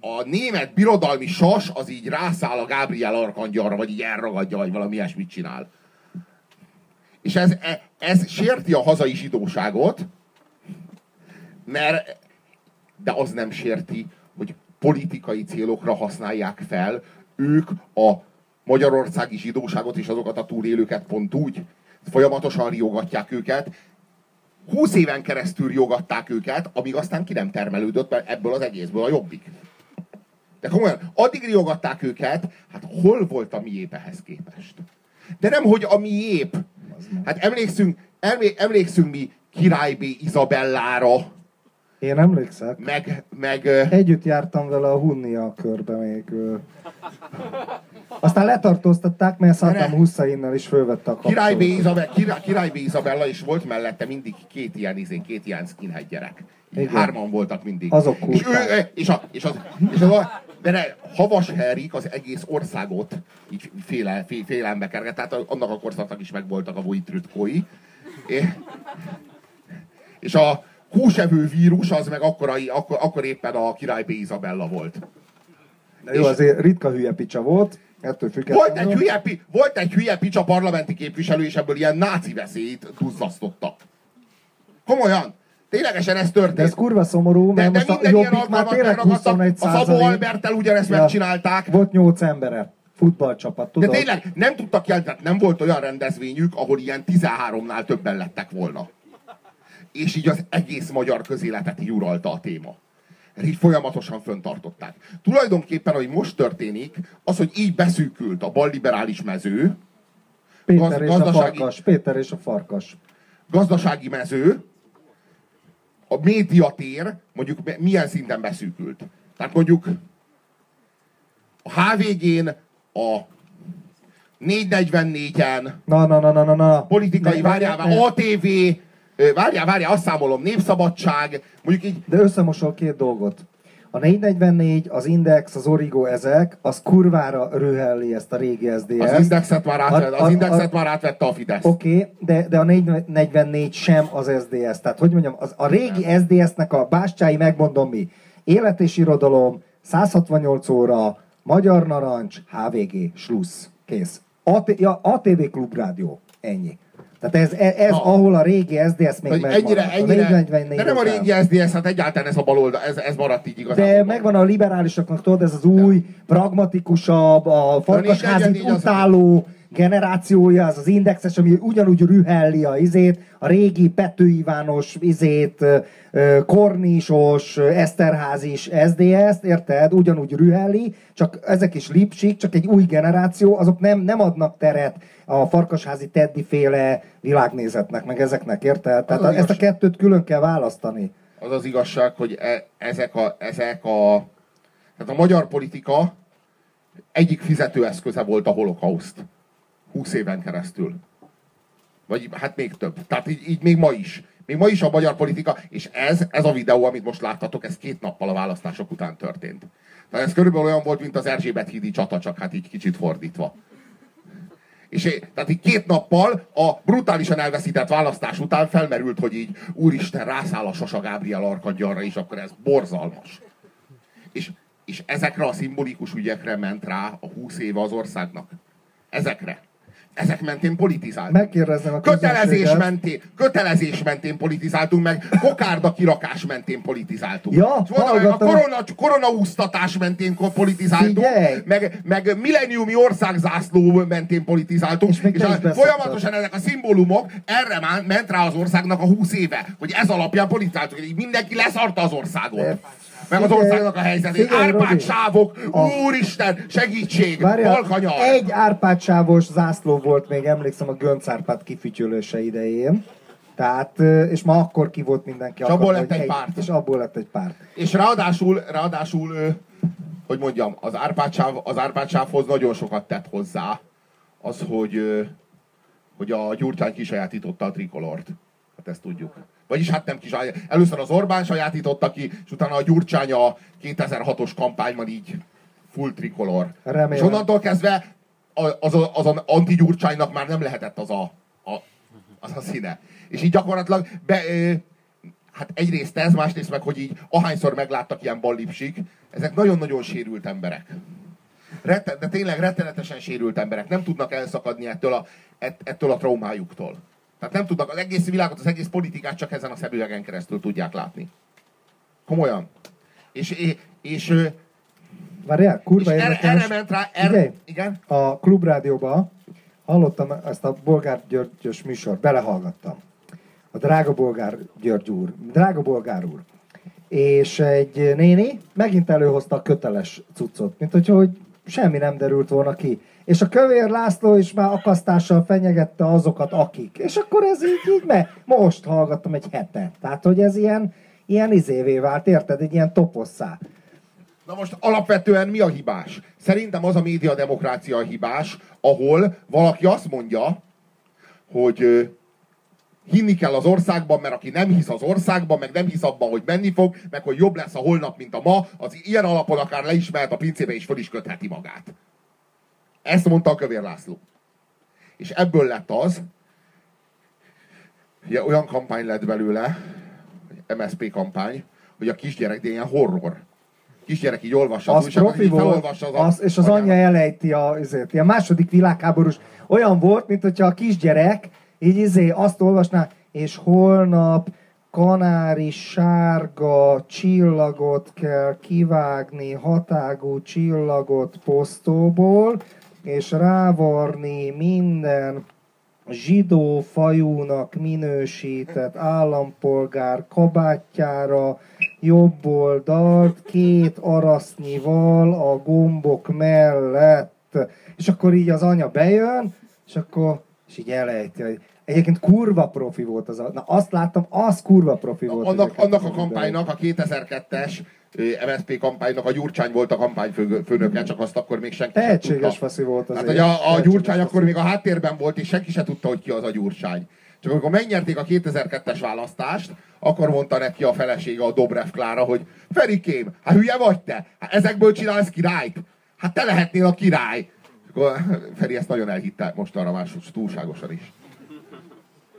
a német birodalmi sas az így rászáll a Gábriel arkangyalra, vagy így elragadja, vagy valami ilyesmit csinál. És ez, e- ez sérti a hazai zsidóságot, mert de az nem sérti, hogy politikai célokra használják fel ők a magyarországi zsidóságot és azokat a túlélőket pont úgy. Folyamatosan riogatják őket. Húsz éven keresztül riogatták őket, amíg aztán ki nem termelődött mert ebből az egészből a jobbik. De komolyan, addig riogatták őket, hát hol volt a miép ehhez képest? De nem, hogy a miép. Hát emlékszünk, emlé, emlékszünk mi Király B. Izabellára, én emlékszek. meg, meg Együtt jártam vele a Hunnia körbe még. Aztán letartóztatták, mert Saddam Husseinnel is fölvette a kapcsolatot. Izabella, Király, Király B. Izabella, és volt mellette mindig két ilyen, izé, két ilyen skinhead gyerek. Igen. Hárman voltak mindig. Azok és, ő, és, a, és, az, és az, a- de Havas Henrik az egész országot így féle, fé, félelembe kerget, tehát annak a korszaknak is megvoltak a vojtrütkói. És a húsevő vírus az meg akkor, akkor, akkor éppen a király B. Izabella volt. De jó, azért ritka hülye picsa volt. Ettől volt egy, hülye, volt egy hülye picsa parlamenti képviselő, és ebből ilyen náci veszélyt duzzasztottak. Komolyan. Ténylegesen ez történt. De ez kurva szomorú, mert de, de most a jobbik már tényleg 21 A Szabó Albertel ugyanezt ja. megcsinálták. Volt 8 embere futballcsapat, tudod? De tényleg nem tudtak jelenteni, nem volt olyan rendezvényük, ahol ilyen 13-nál többen lettek volna. És így az egész magyar közéletet így uralta a téma. Így folyamatosan föntartották. Tulajdonképpen, hogy most történik, az, hogy így beszűkült a balliberális mező, Péter gaz, és gazdasági, a farkas. Péter és a farkas. Gazdasági mező, a médiatér mondjuk milyen szinten beszűkült. Tehát mondjuk a HVG-n, a 444-en, na, na, na, na, na, na. politikai, ne. ATV, várjál, várjál, azt számolom, Népszabadság, mondjuk így... De összemosol két dolgot. A 444, az Index, az Origo, ezek, az kurvára röhelli ezt a régi SZDSZ. Az Indexet már, átvett, az indexet a, már átvette a Fidesz. Oké, okay, de, de a 444 sem az SZDSZ. Tehát, hogy mondjam, az, a régi SZDSZ-nek a bástyái, megmondom mi, élet és irodalom, 168 óra, Magyar Narancs, HVG, Slusz, kész. AT, ja, ATV Klubrádió, ennyi. Tehát ez, ez, ez ahol a régi SDS még megvan. Ennyire, ennyire, de nem a régi SDS, hát egyáltalán ez a baloldal, ez, ez maradt így igazán. De megvan a liberálisoknak, tudod, ez az új, pragmatikusabb, a farkasházit utáló generációja, az az indexes, ami ugyanúgy rühelli a izét, a régi Pető Ivános izét, Kornisos, Eszterházis SZDSZ-t, érted? Ugyanúgy rühelli, csak ezek is lipsik, csak egy új generáció, azok nem, nem adnak teret a farkasházi Teddy féle világnézetnek, meg ezeknek, érted? Tehát a, ezt a kettőt külön kell választani. Az az igazság, hogy e, ezek, a, ezek a... Tehát a magyar politika egyik fizetőeszköze volt a holokauszt. 20 éven keresztül. Vagy hát még több. Tehát így, így még ma is. Még ma is a magyar politika, és ez, ez a videó, amit most láttatok, ez két nappal a választások után történt. Tehát ez körülbelül olyan volt, mint az Erzsébet hídi csata, csak hát így kicsit fordítva. És tehát így két nappal a brutálisan elveszített választás után felmerült, hogy így úristen rászáll a Sasa Gábriel arkangyalra, és akkor ez borzalmas. És, és ezekre a szimbolikus ügyekre ment rá a húsz éve az országnak. Ezekre ezek mentén politizáltunk. Megkérdezem a kötelezés mentén, kötelezés mentén politizáltunk, meg kokárda kirakás mentén politizáltunk. Ja, szóval a korona, koronaúztatás mentén politizáltunk, meg, meg milleniumi országzászló mentén politizáltunk, és, és a, folyamatosan ezek a szimbólumok erre már ment rá az országnak a húsz éve, hogy ez alapján politizáltunk, hogy mindenki leszarta az országot. De meg az országnak a helyzetét. Árpád sávok, úristen, segítség, Balkanyar. Egy Árpád sávos zászló volt még, emlékszem, a Gönc Árpád kifütyölése idején. Tehát, és ma akkor ki volt mindenki. És abból lett egy, egy párt. És abból lett egy párt. És ráadásul, ráadásul hogy mondjam, az Árpádsáv, az Árpádsávhoz nagyon sokat tett hozzá az, hogy, hogy a Gyurcsány kisajátította a trikolort. Hát ezt tudjuk. Vagyis hát nem kis, először az Orbán sajátította ki, és utána a Gyurcsány a 2006-os kampányban így full trikolor. Remélem. És onnantól kezdve az, az, az, az anti-Gyurcsánynak már nem lehetett az a, a, az a színe. És így gyakorlatilag be, hát egyrészt ez, másrészt meg, hogy így ahányszor megláttak ilyen ballipsik, ezek nagyon-nagyon sérült emberek. Rette, de tényleg rettenetesen sérült emberek. Nem tudnak elszakadni ettől a, ettől a traumájuktól. Tehát nem tudnak, az egész világot, az egész politikát csak ezen a szemüvegen keresztül tudják látni. Komolyan. És, és, és Várjál, kurva és erre, erre ment rá, erre, igen? A klubrádióban hallottam ezt a Bolgár Györgyös műsor, belehallgattam. A drága Bolgár György úr, drága Bolgár úr. És egy néni megint előhozta a köteles cuccot, mint hogy, hogy semmi nem derült volna ki. És a kövér László is már akasztással fenyegette azokat, akik. És akkor ez így, így me. Most hallgattam egy hete. Tehát, hogy ez ilyen, ilyen izévé vált, érted? Egy ilyen toposszá. Na most alapvetően mi a hibás? Szerintem az a médiademokrácia a hibás, ahol valaki azt mondja, hogy hinni kell az országban, mert aki nem hisz az országban, meg nem hisz abban, hogy menni fog, meg hogy jobb lesz a holnap, mint a ma, az ilyen alapon akár le a pincébe, és föl is kötheti magát. Ezt mondta a Kövér László. És ebből lett az, ugye olyan kampány lett belőle, MSP kampány, hogy a kisgyerek, de ilyen horror. Kisgyerek így olvassa Az az profi volt, az, az, és az anyja elejti a, azért, ilyen második világháborús. Olyan volt, mint hogyha a kisgyerek így izé azt olvasná, és holnap kanári sárga csillagot kell kivágni, hatágú csillagot posztóból, és rávarni minden zsidó fajúnak minősített állampolgár kabátjára, jobb oldalt, két arasznyival a gombok mellett. És akkor így az anya bejön, és akkor, és így elejti, hogy Egyébként kurva profi volt az a... Na azt láttam, az kurva profi volt. Annak, annak a kampánynak, a 2002-es ö, MSZP kampánynak a Gyurcsány volt a kampányfőnöke, csak azt akkor még senki sem Tehetséges tudta. faszi volt az Hát, hogy a, a Gyurcsány akkor még a háttérben volt, és senki se tudta, hogy ki az a Gyurcsány. Csak amikor megnyerték a 2002-es választást, akkor mondta neki a felesége, a Dobrev Klára, hogy Ferikém, hát hülye vagy te? Hát ezekből csinálsz királyt? Hát te lehetnél a király. Akkor Feri ezt nagyon elhitte mostanra már túlságosan is.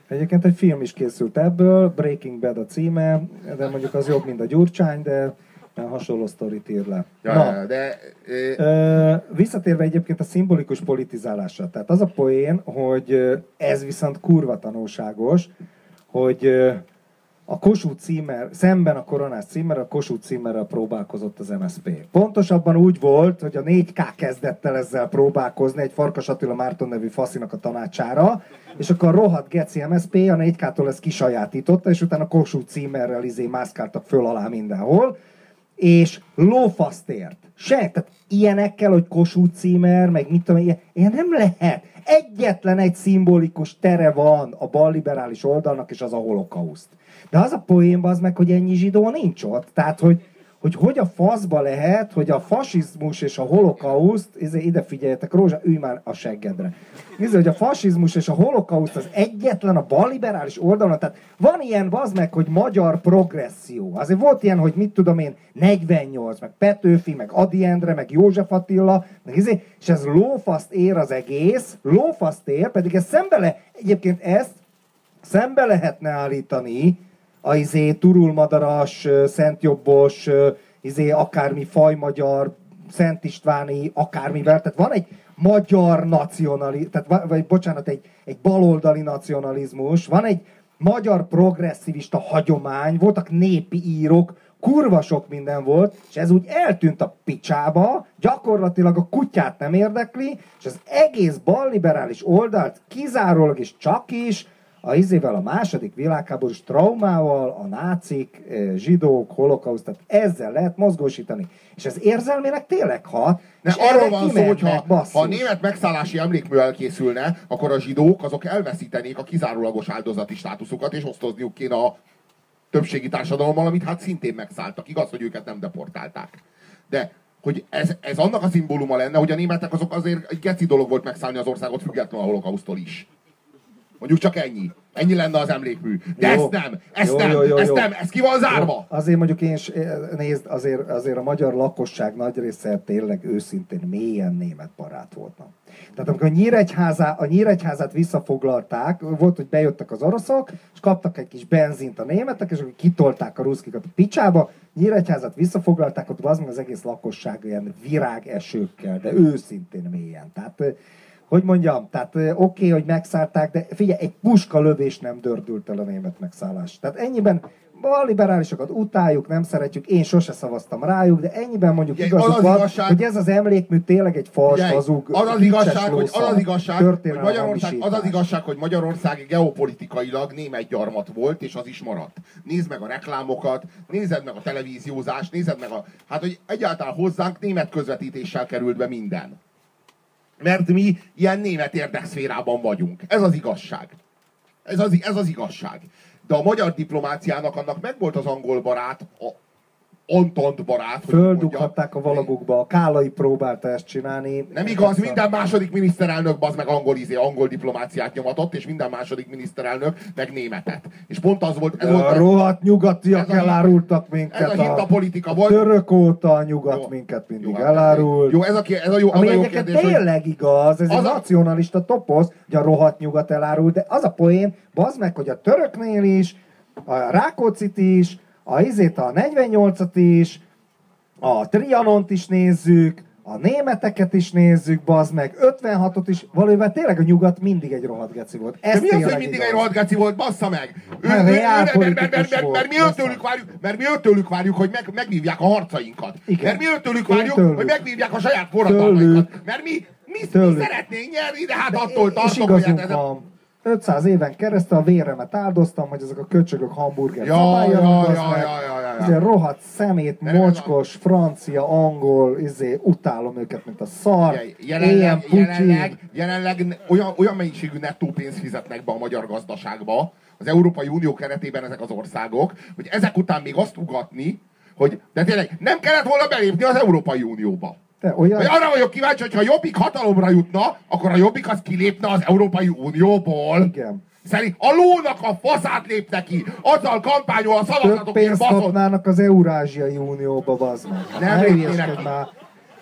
Egyébként egy film is készült ebből, Breaking Bad a címe, de mondjuk az jobb, mint a Gyurcsány, de már hasonló sztorit ír le. Ja, Na, ja, de ö, visszatérve egyébként a szimbolikus politizálásra. Tehát az a poén, hogy ez viszont kurva tanulságos, hogy a Kossuth címer, szemben a koronás címer, a Kossuth címerrel próbálkozott az MSZP. Pontosabban úgy volt, hogy a 4K kezdett el ezzel próbálkozni egy Farkas Attila Márton nevű faszinak a tanácsára, és akkor a rohadt geci MSZP a 4K-tól ezt kisajátította, és utána Kossuth címerrel izé mászkáltak föl alá mindenhol, és lófaszt ért. Se, tehát ilyenekkel, hogy Kossuth címer, meg mit tudom, ilyen, ilyen nem lehet. Egyetlen egy szimbolikus tere van a balliberális oldalnak, és az a holokauszt. De az a poénban az meg, hogy ennyi zsidó nincs ott. Tehát, hogy, hogy hogy a faszba lehet, hogy a fasizmus és a holokauszt, izé, ide figyeljetek, Rózsa, ülj már a seggedre. Nézd, hogy a fasizmus és a holokauszt az egyetlen a balliberális oldalon, tehát van ilyen, bazd meg, hogy magyar progresszió. Azért volt ilyen, hogy mit tudom én, 48, meg Petőfi, meg Adi Endre, meg József Attila, meg izé, és ez lófaszt ér az egész, lófaszt ér, pedig ez szembe le, egyébként ezt szembe lehetne állítani a izé turulmadaras, szentjobbos, izé akármi fajmagyar, Szent Istváni, akármivel. Tehát van egy magyar nacionalizmus, tehát va- vagy bocsánat, egy, egy baloldali nacionalizmus, van egy magyar progresszivista hagyomány, voltak népi írók, kurva sok minden volt, és ez úgy eltűnt a picsába, gyakorlatilag a kutyát nem érdekli, és az egész balliberális oldalt kizárólag és csak is a izével a második világháborús traumával, a nácik, eh, zsidók, holokauszt, tehát ezzel lehet mozgósítani. És ez érzelmének tényleg hat, és arról van szó, hogy ha, basszus. ha a német megszállási emlékmű elkészülne, akkor a zsidók azok elveszítenék a kizárólagos áldozati státuszukat, és osztozniuk kéne a többségi társadalommal, amit hát szintén megszálltak. Igaz, hogy őket nem deportálták. De hogy ez, ez annak a szimbóluma lenne, hogy a németek azok azért egy geci dolog volt megszállni az országot független a holokausztól is. Mondjuk csak ennyi. Ennyi lenne az emlékmű. De Jó. ezt nem, ezt Jó, nem, jó, jó, ezt jó. nem, ez ki van zárva. Azért mondjuk én is, nézd, azért, azért a magyar lakosság nagy része tényleg őszintén mélyen német barát volt. Na. Tehát amikor a, Nyíregyházá, a Nyíregyházát visszafoglalták, volt, hogy bejöttek az oroszok, és kaptak egy kis benzint a németek, és akkor kitolták a ruszkikat a picsába, Nyíregyházat visszafoglalták, ott az az egész lakosság ilyen virágesőkkel, de őszintén mélyen. Tehát hogy mondjam, tehát oké, okay, hogy megszállták, de figyelj, egy puska lövés nem dördült el a német megszállás. Tehát ennyiben a liberálisokat utáljuk, nem szeretjük, én sose szavaztam rájuk, de ennyiben mondjuk Ugye, igazuk az az van, igazság- hogy ez az emlékmű tényleg egy fals, Figyelj, hazug, az az igazság, hogy, az az igazság, hogy Magyarország, az az igazság, hogy Magyarország geopolitikailag német gyarmat volt, és az is maradt. Nézd meg a reklámokat, nézed meg a televíziózást, nézed meg a... Hát, hogy egyáltalán hozzánk német közvetítéssel került be minden. Mert mi ilyen német érdekszférában vagyunk. Ez az igazság. Ez az, ez az igazság. De a magyar diplomáciának annak megvolt az angol barát, a Antant barát. Földughatták a valagukba, a Kálai próbálta ezt csinálni. Nem igaz, minden második miniszterelnök az meg angol, izé, angol diplomáciát nyomatott, és minden második miniszterelnök meg németet. És pont az volt... Ez volt A rohadt nyugatiak Ez a elárultak minket. ez a hinta politika volt. Török óta a nyugat Jó. minket mindig Jó, hát elárult. Jó, ez a, ez a jó, az Ami a jó kérdés, hogy tényleg igaz, ez Az egy a- nacionalista toposz, hogy a rohadt nyugat elárult, de az a poén, bazd meg, hogy a töröknél is, a Rákócit is, a izét a 48-at is, a Trianont is nézzük, a németeket is nézzük, bazd meg, 56-ot is, valójában tényleg a nyugat mindig egy rohadt geci volt. Ez De mi az, hogy mindig igaz. egy rohadt geci volt, bassza meg! Ő, ő, ő, mert, reálpolitikus mert, mert, mert, volt, mert mi őtőlük várjuk, mert mi várjuk, hogy meg, megvívják a harcainkat. Igen. Mert mi őtőlük Én várjuk, tőlük. hogy megvívják a saját forradalmainkat. Tőlük. Mert mi, mi, mi Tőlük. szeretnénk nyerni, de hát attól és tartok, hogy hát ez van. 500 éven keresztül a véremet áldoztam, hogy ezek a köcsögök hamburger Ja, szabáljanak, ja, ja, ja, ja, ja, ja. Izé, rohadt szemét, mocskos, francia, angol, izé, utálom őket, mint a szar. Ilyen Jelenleg, jelenleg, jelenleg olyan, olyan mennyiségű nettó pénzt fizetnek be a magyar gazdaságba, az Európai Unió keretében ezek az országok, hogy ezek után még azt ugatni, hogy de tényleg nem kellett volna belépni az Európai Unióba. Te olyan, Vagy arra vagyok kíváncsi, hogy ha a Jobbik hatalomra jutna, akkor a Jobbik az kilépne az Európai Unióból. igen. Szerint a lónak a faszát lépne ki, azzal kampányol a Több szavazatokért pénzt kapnának az Eurázsiai Unióba, bazd meg. Nem Ne lépnének már.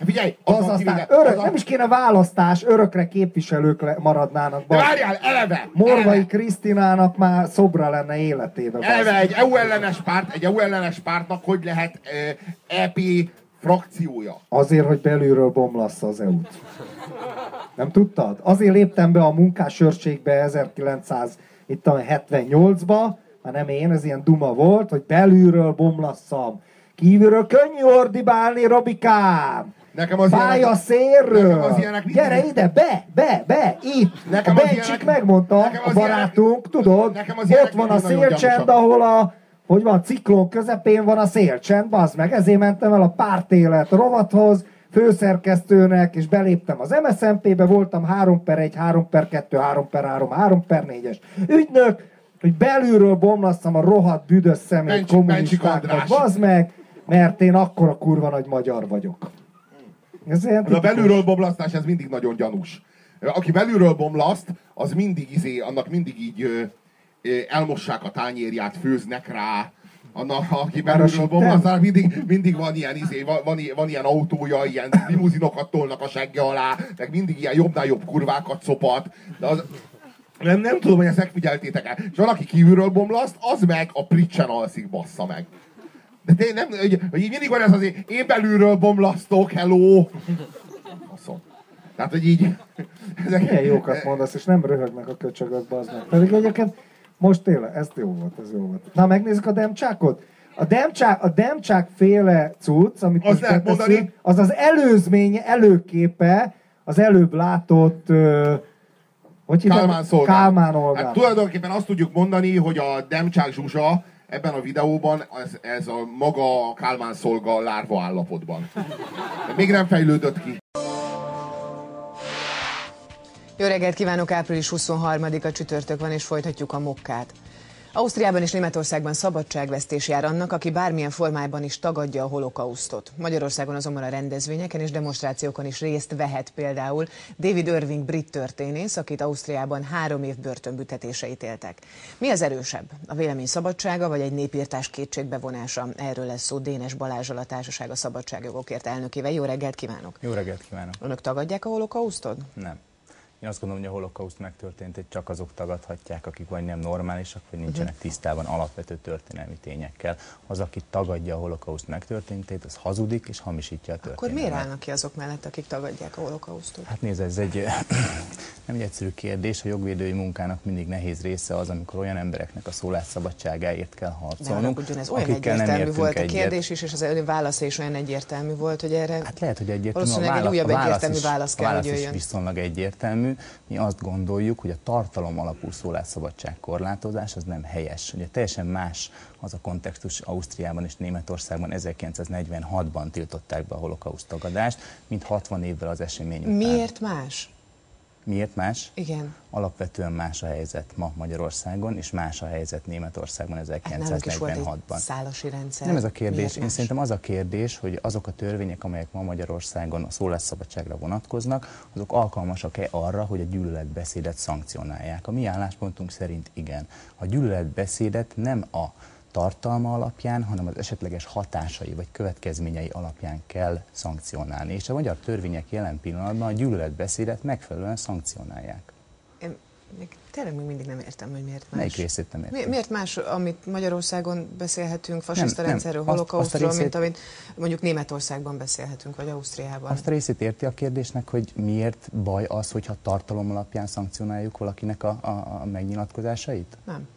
Figyelj, Az aztán örök, az a- nem is kéne választás, örökre képviselők le, maradnának. De bazd. várjál, eleve! Morvai eleve. Krisztinának már szobra lenne életében. Eleve egy EU ellenes párt, egy EU ellenes pártnak hogy lehet uh, EP frakciója? Azért, hogy belülről bomlassza az EU-t. Nem tudtad? Azért léptem be a munkásőrségbe 1978-ba, már nem én, ez ilyen duma volt, hogy belülről bomlasszam. Kívülről könnyű ordibálni, Robikám! Nekem az Fáj a ilyenek- szélről! nekem az ilyenek mindig- Gyere ide, be, be, be, itt! Nekem a Bencsik ilyenek- megmondta, nekem a barátunk, ilyenek- tudod, nekem az ott van a szélcsend, ahol a hogy van, ciklon közepén van a szélcsend, bazd meg, ezért mentem el a pártélet rovathoz, főszerkesztőnek, és beléptem az MSZMP-be, voltam 3 per 1, 3 per 2, 3 per 3, 3 per 4-es ügynök, hogy belülről bomlasszam a rohadt büdös szemét kommunistáknak, bazd meg, mert én akkora kurva nagy magyar vagyok. Ez ilyen a belülről bomlasztás, ez mindig nagyon gyanús. Aki belülről bomlaszt, az mindig izé, annak mindig így elmossák a tányérját, főznek rá. Annak, aki belülről annak mindig, mindig van ilyen, izé, van, van, van ilyen autója, ilyen limuzinokat tolnak a segge alá, meg mindig ilyen jobbnál jobb kurvákat szopat. De az, nem, nem tudom, hogy ezt megfigyeltétek el. És valaki kívülről bomlaszt, az meg a pricsen alszik, bassza meg. De tényleg nem, hogy, hogy így mindig van ez azért, én belülről bomlasztok, hello. Faszom. Tehát, hogy így... Ezek, Milyen jókat mondasz, és nem röhögnek a köcsögök, bazd meg. Pedig egyébként most tényleg, ez jó volt, ez jó volt. Na, megnézzük a demcsákot? A demcsák, a demcsák féle cucc, amit most lehet mondani? az az előzménye, előképe az előbb látott ö, hogy? Kálmán szolgál. Kálmán Olgán. Hát tulajdonképpen azt tudjuk mondani, hogy a Demcsák Zsuzsa ebben a videóban ez, ez a maga Kálmán szolga lárva állapotban. Még nem fejlődött ki. Jó reggelt kívánok, április 23-a csütörtök van, és folytatjuk a mokkát. Ausztriában és Németországban szabadságvesztés jár annak, aki bármilyen formájában is tagadja a holokausztot. Magyarországon azonban a rendezvényeken és demonstrációkon is részt vehet például David Irving brit történész, akit Ausztriában három év börtönbüntetése ítéltek. Mi az erősebb? A vélemény szabadsága vagy egy népírtás kétségbevonása? Erről lesz szó Dénes Balázsal a Társaság a Szabadságjogokért elnökével. Jó reggelt kívánok! Jó reggelt kívánok! Önök tagadják a holokausztot? Nem. Én azt gondolom, hogy a holokauszt megtörtént, hogy csak azok tagadhatják, akik vagy nem normálisak, vagy nincsenek tisztában alapvető történelmi tényekkel. Az, aki tagadja a holokauszt megtörténtét, az hazudik és hamisítja a Akkor történelmet. miért állnak ki azok mellett, akik tagadják a holokausztot? Hát nézd, ez egy nem egy egyszerű kérdés. A jogvédői munkának mindig nehéz része az, amikor olyan embereknek a szólásszabadságáért kell De harcolnunk, haragudjon, ez olyan akikkel nem egyértelmű értünk volt a egyet. kérdés is, és az ön válasza is olyan egyértelmű volt, hogy erre Hát lehet, hogy egyértelmű. valószínűleg egy válasz- újabb válasz egyértelmű válasz a kell, hogy válasz is jöjjön. viszonylag egyértelmű. Mi azt gondoljuk, hogy a tartalom alapú szólásszabadság korlátozás az nem helyes. Ugye teljesen más az a kontextus Ausztriában és Németországban 1946-ban tiltották be a holokauszt tagadást, mint 60 évvel az esemény után. miért más? Miért más? Igen. Alapvetően más a helyzet ma Magyarországon, és más a helyzet Németországban Hát nálunk is volt egy 1946-ban. szálasi rendszer. Nem ez a kérdés. Miért Én más? szerintem az a kérdés, hogy azok a törvények, amelyek ma Magyarországon a szólásszabadságra vonatkoznak, azok alkalmasak-e arra, hogy a gyűlöletbeszédet szankcionálják. A mi álláspontunk szerint igen. A gyűlöletbeszédet nem a tartalma alapján, hanem az esetleges hatásai vagy következményei alapján kell szankcionálni. És a magyar törvények jelen pillanatban a gyűlöletbeszédet megfelelően szankcionálják. Én még tényleg még mindig nem értem, hogy miért más. Melyik részét nem értem? Mi, miért más, amit Magyarországon beszélhetünk, fasiszta rendszerről, holokausztról, részét- mint amit mondjuk Németországban beszélhetünk, vagy Ausztriában? Azt a részét érti a kérdésnek, hogy miért baj az, hogyha tartalom alapján szankcionáljuk valakinek a, a, a megnyilatkozásait? Nem.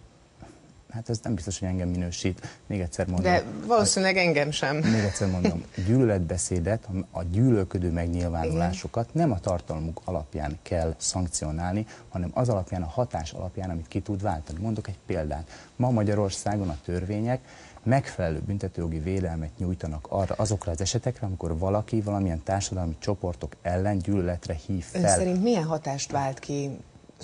Hát ez nem biztos, hogy engem minősít. Még egyszer mondom. De valószínűleg engem sem. Még egyszer mondom, gyűlöletbeszédet, a gyűlölködő megnyilvánulásokat nem a tartalmuk alapján kell szankcionálni, hanem az alapján, a hatás alapján, amit ki tud váltani. Mondok egy példát. Ma Magyarországon a törvények megfelelő büntetőjogi védelmet nyújtanak arra, azokra az esetekre, amikor valaki valamilyen társadalmi csoportok ellen gyűlöletre hív Ön fel. szerint milyen hatást vált ki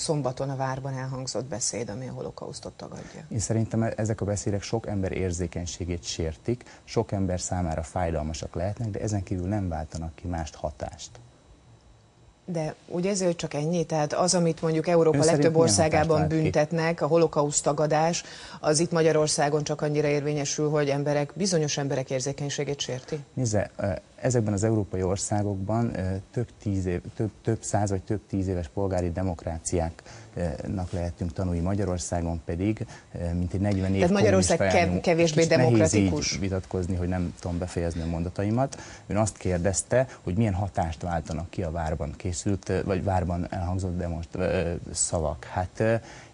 szombaton a várban elhangzott beszéd, ami a holokausztot tagadja? Én szerintem ezek a beszédek sok ember érzékenységét sértik, sok ember számára fájdalmasak lehetnek, de ezen kívül nem váltanak ki mást hatást. De érzi, hogy csak ennyi? Tehát az, amit mondjuk Európa Ön legtöbb országában büntetnek, a holokauszt tagadás, az itt Magyarországon csak annyira érvényesül, hogy emberek, bizonyos emberek érzékenységét sérti? Nézze, ezekben az európai országokban több, tíz év, több, több száz vagy több tíz éves polgári demokráciáknak lehetünk tanulni. Magyarországon pedig, mint egy 40 év Tehát Magyarország kev- kevésbé demokratikus. Nehéz vitatkozni, hogy nem tudom befejezni a mondataimat. Ön azt kérdezte, hogy milyen hatást váltanak ki a várban készült, vagy várban elhangzott demonst, szavak. Hát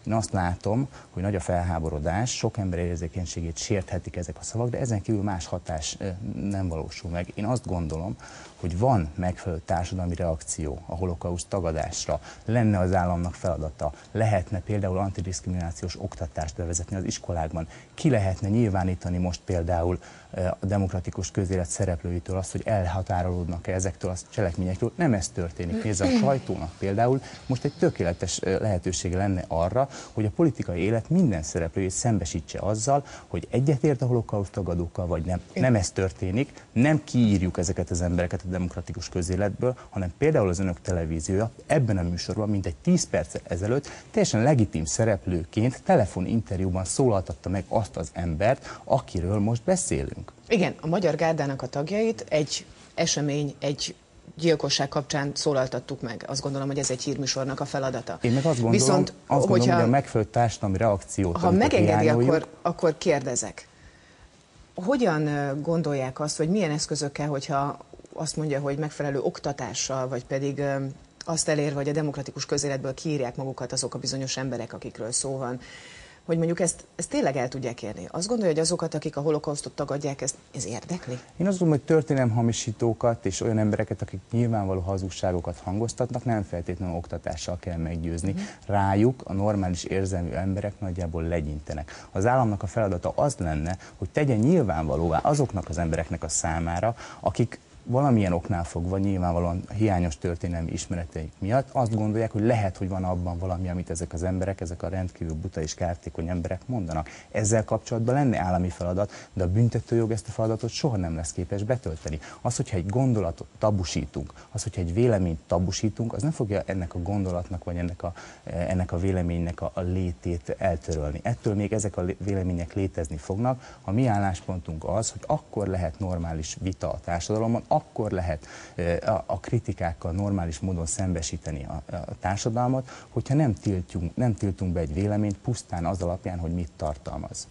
én azt látom, hogy nagy a felháborodás, sok ember érzékenységét sérthetik ezek a szavak, de ezen kívül más hatás nem valósul meg. Én azt gondolom, hogy van megfelelő társadalmi reakció a holokauszt tagadásra, lenne az államnak feladata, lehetne például antidiszkriminációs oktatást bevezetni az iskolákban, ki lehetne nyilvánítani most például a demokratikus közélet szereplőitől azt, hogy elhatárolódnak-e ezektől a cselekményektől. Nem ez történik. Nézze, a sajtónak például most egy tökéletes lehetősége lenne arra, hogy a politikai élet minden szereplőjét szembesítse azzal, hogy egyetért a holokauszt tagadókkal, vagy nem. Nem ez történik, nem kiírjuk ezeket az embereket a demokratikus közéletből, hanem például az önök televíziója ebben a műsorban, mint egy 10 perc ezelőtt, teljesen legitim szereplőként telefoninterjúban szólaltatta meg azt az embert, akiről most beszélünk. Igen, a Magyar Gárdának a tagjait egy esemény, egy gyilkosság kapcsán szólaltattuk meg. Azt gondolom, hogy ez egy hírműsornak a feladata. Én meg azt gondolom, Viszont, azt gondolom hogyha, hogy a megfelelő társadalmi reakciót, ha megengedi, akkor, akkor kérdezek. Hogyan gondolják azt, vagy milyen eszközökkel, hogyha azt mondja, hogy megfelelő oktatással, vagy pedig azt elérve, hogy a demokratikus közéletből kiírják magukat azok a bizonyos emberek, akikről szó van, hogy mondjuk ezt, ezt tényleg el tudják érni. Azt gondolja, hogy azokat, akik a holokausztot tagadják, ezt, ez érdekli? Én azt gondolom, hogy történelemhamisítókat és olyan embereket, akik nyilvánvaló hazugságokat hangoztatnak, nem feltétlenül oktatással kell meggyőzni. Mhm. Rájuk a normális érzelmű emberek nagyjából legyintenek. Az államnak a feladata az lenne, hogy tegyen nyilvánvalóvá azoknak az embereknek a számára, akik valamilyen oknál fogva, nyilvánvalóan hiányos történelmi ismereteik miatt azt gondolják, hogy lehet, hogy van abban valami, amit ezek az emberek, ezek a rendkívül buta és kártékony emberek mondanak. Ezzel kapcsolatban lenne állami feladat, de a büntetőjog ezt a feladatot soha nem lesz képes betölteni. Az, hogyha egy gondolatot tabusítunk, az, hogyha egy véleményt tabusítunk, az nem fogja ennek a gondolatnak, vagy ennek a, ennek a véleménynek a, a létét eltörölni. Ettől még ezek a vélemények létezni fognak. A mi álláspontunk az, hogy akkor lehet normális vita a társadalomban, akkor lehet eh, a, kritikákkal normális módon szembesíteni a, a társadalmat, hogyha nem tiltjunk, nem tiltunk be egy véleményt pusztán az alapján, hogy mit tartalmaz.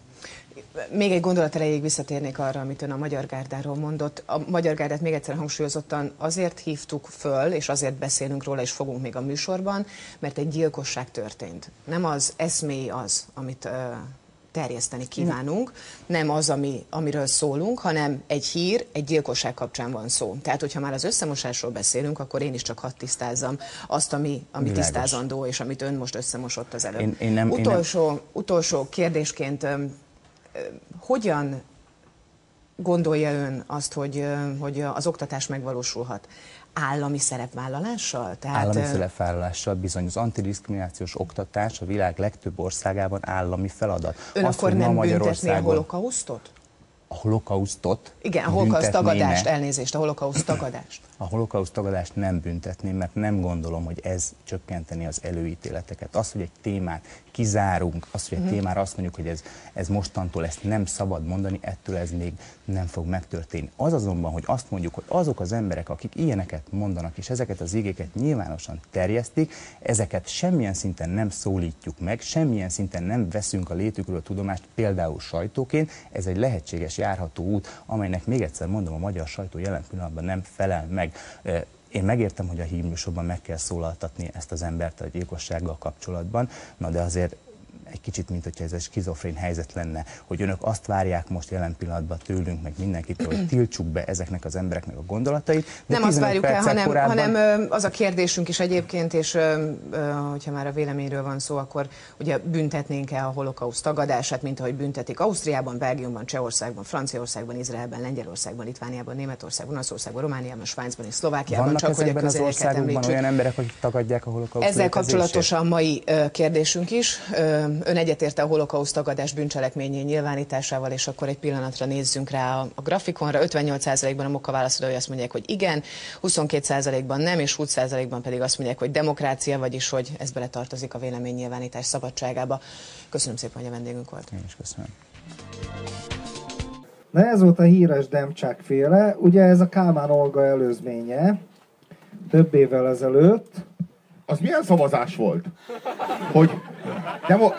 Még egy gondolat erejéig visszatérnék arra, amit ön a Magyar Gárdáról mondott. A Magyar Gárdát még egyszer hangsúlyozottan azért hívtuk föl, és azért beszélünk róla, és fogunk még a műsorban, mert egy gyilkosság történt. Nem az eszmély az, amit ö, terjeszteni kívánunk, nem az, ami, amiről szólunk, hanem egy hír, egy gyilkosság kapcsán van szó. Tehát, hogyha már az összemosásról beszélünk, akkor én is csak hadd tisztázzam azt, ami, ami Világos. tisztázandó, és amit ön most összemosott az előbb. Én- én nem- én nem- utolsó, utolsó kérdésként, öm, öm, hogyan gondolja ön azt, hogy, hogy az oktatás megvalósulhat? Állami szerepvállalással? Tehát, állami szerepvállalással bizony az antidiszkriminációs oktatás a világ legtöbb országában állami feladat. Ön azt, akkor nem büntetné a holokausztot? A holokausztot? Igen, a holokauszt tagadást, elnézést, a holokauszt tagadást a holokauszt tagadást nem büntetném, mert nem gondolom, hogy ez csökkenteni az előítéleteket. Az, hogy egy témát kizárunk, az, hogy egy mhm. témára azt mondjuk, hogy ez, ez mostantól ezt nem szabad mondani, ettől ez még nem fog megtörténni. Az azonban, hogy azt mondjuk, hogy azok az emberek, akik ilyeneket mondanak, és ezeket az igéket nyilvánosan terjesztik, ezeket semmilyen szinten nem szólítjuk meg, semmilyen szinten nem veszünk a létükről a tudomást, például sajtóként, ez egy lehetséges járható út, amelynek még egyszer mondom, a magyar sajtó jelen pillanatban nem felel meg meg. Én megértem, hogy a hírműsorban meg kell szólaltatni ezt az embert a gyilkossággal kapcsolatban, na de azért egy kicsit, mint hogyha ez egy skizofrén helyzet lenne, hogy önök azt várják most jelen pillanatban tőlünk, meg mindenkitől, hogy tiltsuk be ezeknek az embereknek a gondolatait. De Nem azt várjuk el, hanem, korábban... hanem az a kérdésünk is egyébként, és hogyha már a véleményről van szó, akkor ugye büntetnénk-e a holokauszt tagadását, mint ahogy büntetik Ausztriában, Belgiumban, Csehországban, Franciaországban, Izraelben, Lengyelországban, Litvániában, Németországban, Olaszországban, Romániában, Svájcban és Szlovákiában, Vannak csak hogy a az országokban olyan emberek, akik tagadják a holokauszt Ezzel kapcsolatosan mai kérdésünk is ön egyetérte a holokauszt tagadás bűncselekményé nyilvánításával, és akkor egy pillanatra nézzünk rá a, a grafikonra. 58%-ban a moka válaszolói azt mondják, hogy igen, 22%-ban nem, és 20%-ban pedig azt mondják, hogy demokrácia, vagyis hogy ez beletartozik a véleménynyilvánítás szabadságába. Köszönöm szépen, hogy a vendégünk volt. Én is köszönöm. Na ez volt a híres Demcsák féle. Ugye ez a Kálmán Olga előzménye, több évvel ezelőtt az milyen szavazás volt? Hogy, demo,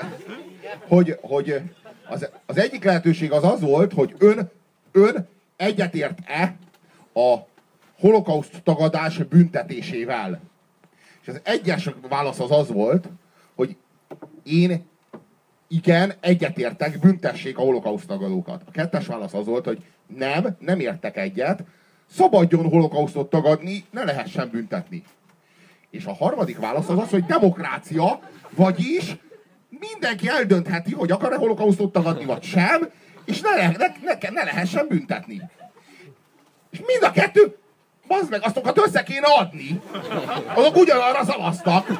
hogy, hogy az, az egyik lehetőség az az volt, hogy ön, ön egyetért-e a holokauszt tagadás büntetésével. És az egyes válasz az az volt, hogy én igen, egyetértek, büntessék a holokauszt tagadókat. A kettes válasz az volt, hogy nem, nem értek egyet, szabadjon holokausztot tagadni, ne lehessen büntetni. És a harmadik válasz az az, hogy demokrácia, vagyis mindenki eldöntheti, hogy akar-e holokausztot tagadni, vagy sem, és ne, le, ne, ne, ne lehessen büntetni. És mind a kettő, bazd meg, azokat össze kéne adni. Azok ugyanarra szavaztak.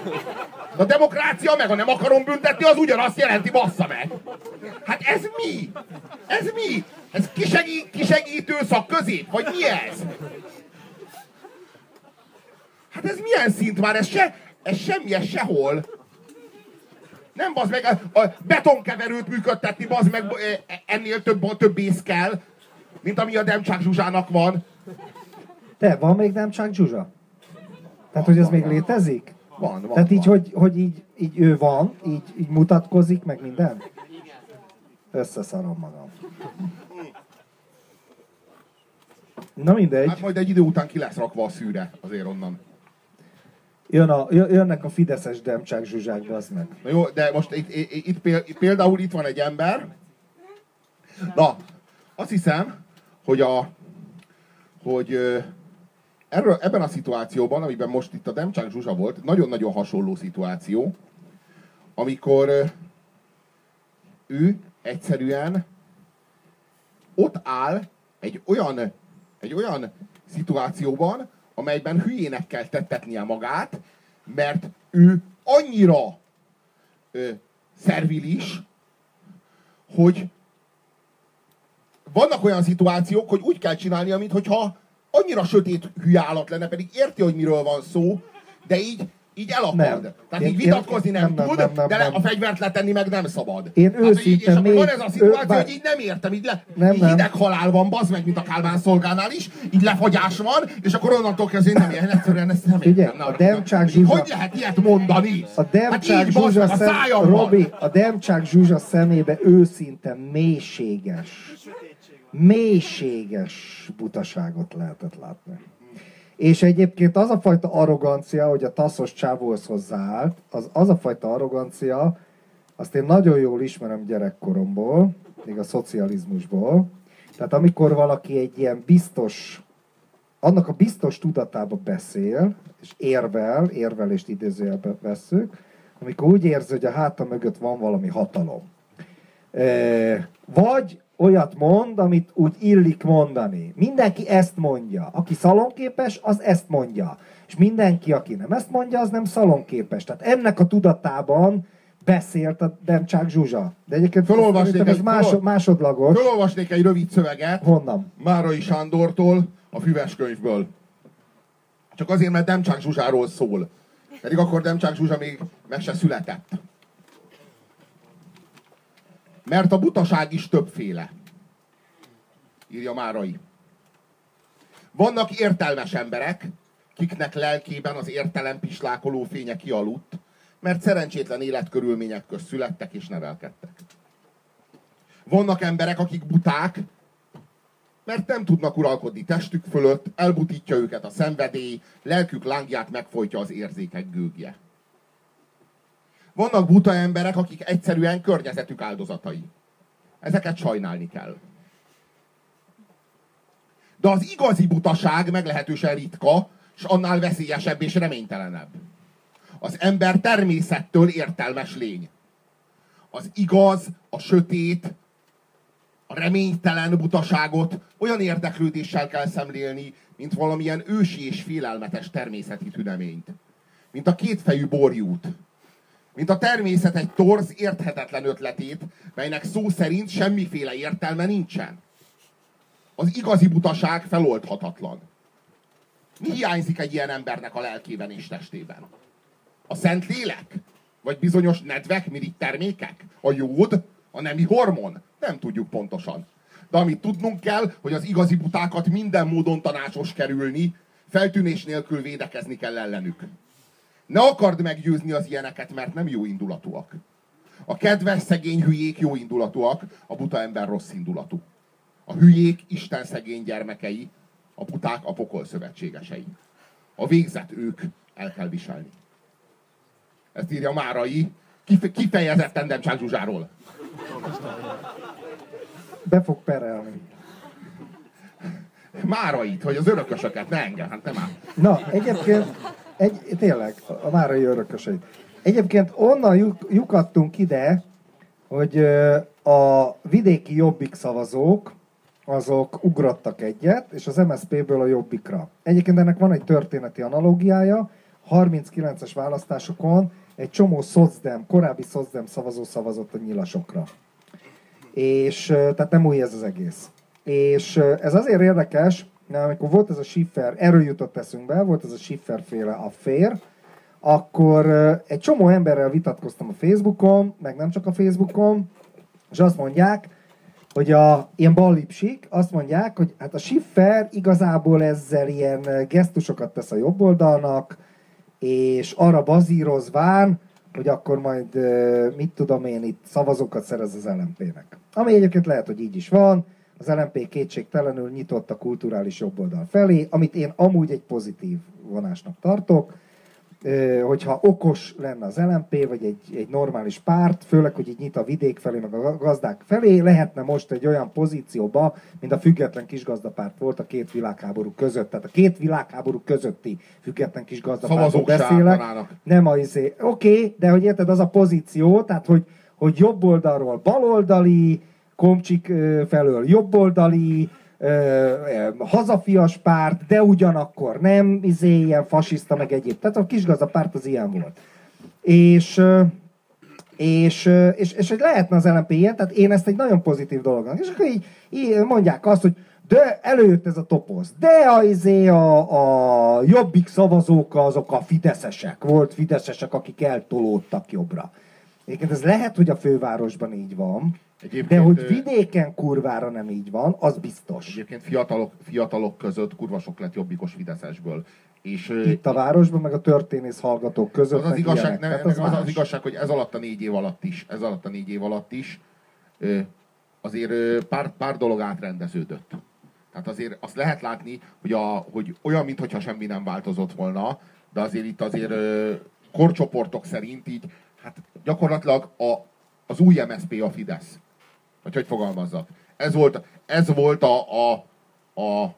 A demokrácia meg, ha nem akarom büntetni, az ugyanazt jelenti, bassza meg. Hát ez mi? Ez mi? Ez kisegít, kisegítő szakközép? Vagy mi ez? Hát ez milyen szint már? Ez, se, ez semmi, ez sehol. Nem bazd meg, a betonkeverőt működtetni, bazd meg, ennél több, több ész kell, mint ami a Demcsák Zsuzsának van. Te, van még Demcsák Zsuzsa? Tehát, hogy ez még létezik? Van, van. Tehát így, van. hogy, hogy így, így ő van, így, így mutatkozik, meg minden? Összeszarom magam. Na mindegy. Hát majd egy idő után ki lesz rakva a szűre azért onnan. Jön a, jönnek a fideszes demcsák zsuzsák, az meg. Na jó, de most itt, itt, például itt van egy ember. Na, azt hiszem, hogy a hogy erről, ebben a szituációban, amiben most itt a Demcsák Zsuzsa volt, nagyon-nagyon hasonló szituáció, amikor ő egyszerűen ott áll egy olyan, egy olyan szituációban, amelyben hülyének kell tettetnie magát, mert ő annyira ö, szervilis, hogy vannak olyan szituációk, hogy úgy kell csinálnia, mintha annyira sötét hülye állat lenne, pedig érti, hogy miről van szó, de így így elakad. Nem. Tehát én, így vitatkozni nem, nem, tud, nem, nem, de le, a fegyvert letenni meg nem szabad. Én hát, őszintén És akkor van ez a szituáció, ő, hogy így nem értem, így, le, nem, így hideg nem. halál van, bazd meg, mint a Kálmán szolgánál is, így lefagyás van, és akkor onnantól kezdve nem értem, egyszerűen ezt nem értem. Ugye, a Demcsák Zsuzsa... Hogy lehet ilyet mondani? A Demcsák hát Zsuzsa, szem... a Robi, a Demcsák Zsuzsa szemébe őszinte mélységes, mélységes butaságot lehetett látni. És egyébként az a fajta arrogancia, hogy a taszos csávóhoz hozzáállt, az, az a fajta arrogancia, azt én nagyon jól ismerem gyerekkoromból, még a szocializmusból. Tehát amikor valaki egy ilyen biztos, annak a biztos tudatába beszél, és érvel, érvelést idézőjelbe veszük, amikor úgy érzi, hogy a háta mögött van valami hatalom. Vagy olyat mond, amit úgy illik mondani. Mindenki ezt mondja. Aki szalonképes, az ezt mondja. És mindenki, aki nem ezt mondja, az nem szalonképes. Tehát ennek a tudatában beszélt a Demcsák Zsuzsa. De egyébként Fölolvasnék ez egy- másod, másodlagos. Fölolvasnék egy rövid szöveget Honnan? Márai Sándortól a Füves könyvből. Csak azért, mert Demcsák Zsuzsáról szól. Pedig akkor Demcsák Zsuzsa még meg se született. Mert a butaság is többféle. Írja Márai. Vannak értelmes emberek, kiknek lelkében az értelem pislákoló fénye kialudt, mert szerencsétlen életkörülmények közt születtek és nevelkedtek. Vannak emberek, akik buták, mert nem tudnak uralkodni testük fölött, elbutítja őket a szenvedély, lelkük lángját megfojtja az érzékek gőgje. Vannak buta emberek, akik egyszerűen környezetük áldozatai. Ezeket sajnálni kell. De az igazi butaság meglehetősen ritka, és annál veszélyesebb és reménytelenebb. Az ember természettől értelmes lény. Az igaz, a sötét, a reménytelen butaságot olyan érdeklődéssel kell szemlélni, mint valamilyen ősi és félelmetes természeti tüneményt. Mint a kétfejű borjút. Mint a természet egy torz, érthetetlen ötletét, melynek szó szerint semmiféle értelme nincsen. Az igazi butaság feloldhatatlan. Mi hiányzik egy ilyen embernek a lelkében és testében? A szent lélek? Vagy bizonyos nedvek, mirigy termékek? A jód? A nemi hormon? Nem tudjuk pontosan. De amit tudnunk kell, hogy az igazi butákat minden módon tanácsos kerülni, feltűnés nélkül védekezni kell ellenük. Ne akard meggyőzni az ilyeneket, mert nem jó indulatúak. A kedves, szegény hülyék jó indulatúak, a buta ember rossz indulatú. A hülyék Isten szegény gyermekei, a buták a pokol szövetségesei. A végzet ők el kell viselni. Ezt írja Márai, kife- kifejezetten Demcsák Zsuzsáról. Be fog perelni. Márait, hogy az örökösöket, ne engem, hát nem áll. Na, egyébként, egy, tényleg, a Márai örököseit. Egyébként onnan lyuk, lyukadtunk ide, hogy a vidéki jobbik szavazók, azok ugrottak egyet, és az MSZP-ből a jobbikra. Egyébként ennek van egy történeti analógiája, 39-es választásokon egy csomó szocdem, korábbi szocdem szavazó szavazott a nyilasokra. És tehát nem új ez az egész. És ez azért érdekes, mert amikor volt ez a Schiffer, erről jutott eszünkbe, volt ez a Schiffer féle affér, akkor egy csomó emberrel vitatkoztam a Facebookon, meg nem csak a Facebookon, és azt mondják, hogy a ilyen ballipsik azt mondják, hogy hát a Schiffer igazából ezzel ilyen gesztusokat tesz a jobb oldalnak, és arra bazírozván, hogy akkor majd, mit tudom én, itt szavazókat szerez az LMP-nek. Ami egyébként lehet, hogy így is van, az LMP kétségtelenül nyitott a kulturális jobboldal felé, amit én amúgy egy pozitív vonásnak tartok, hogyha okos lenne az LMP, vagy egy, egy normális párt, főleg, hogy így nyit a vidék felé, meg a gazdák felé, lehetne most egy olyan pozícióba, mint a független kisgazdapárt volt a két világháború között. Tehát a két világháború közötti független kisgazdapártról beszélek. Nem a izé. Oké, okay, de hogy érted, az a pozíció, tehát hogy, hogy jobb oldalról baloldali, komcsik felől jobboldali, hazafias párt, de ugyanakkor nem, izé, ilyen fasiszta, meg egyéb. Tehát a kisgazdapárt az ilyen volt. És, és, és, és hogy lehetne az LNP ilyen, tehát én ezt egy nagyon pozitív dolognak. És akkor így, így mondják azt, hogy de előtt ez a topoz. De a, izé, a, a jobbik szavazók azok a fideszesek. Volt fideszesek, akik eltolódtak jobbra. Egyébként ez lehet, hogy a fővárosban így van, Egyébként, de hogy vidéken kurvára nem így van, az biztos. Egyébként fiatalok, fiatalok között kurva sok lett jobbikos Fideszesből. És Itt a városban, meg a történész hallgatók között. az az igazság, nem, Tehát az, az, az igazság, hogy ez alatt a négy év alatt is, ez alatt a négy év alatt is, azért pár, pár dolog átrendeződött. Tehát azért azt lehet látni, hogy, a, hogy olyan, mintha semmi nem változott volna, de azért itt azért korcsoportok szerint így, hát gyakorlatilag a, az új MSZP a Fidesz. Vagy hogy fogalmazzak. Ez volt, ez volt a, a, a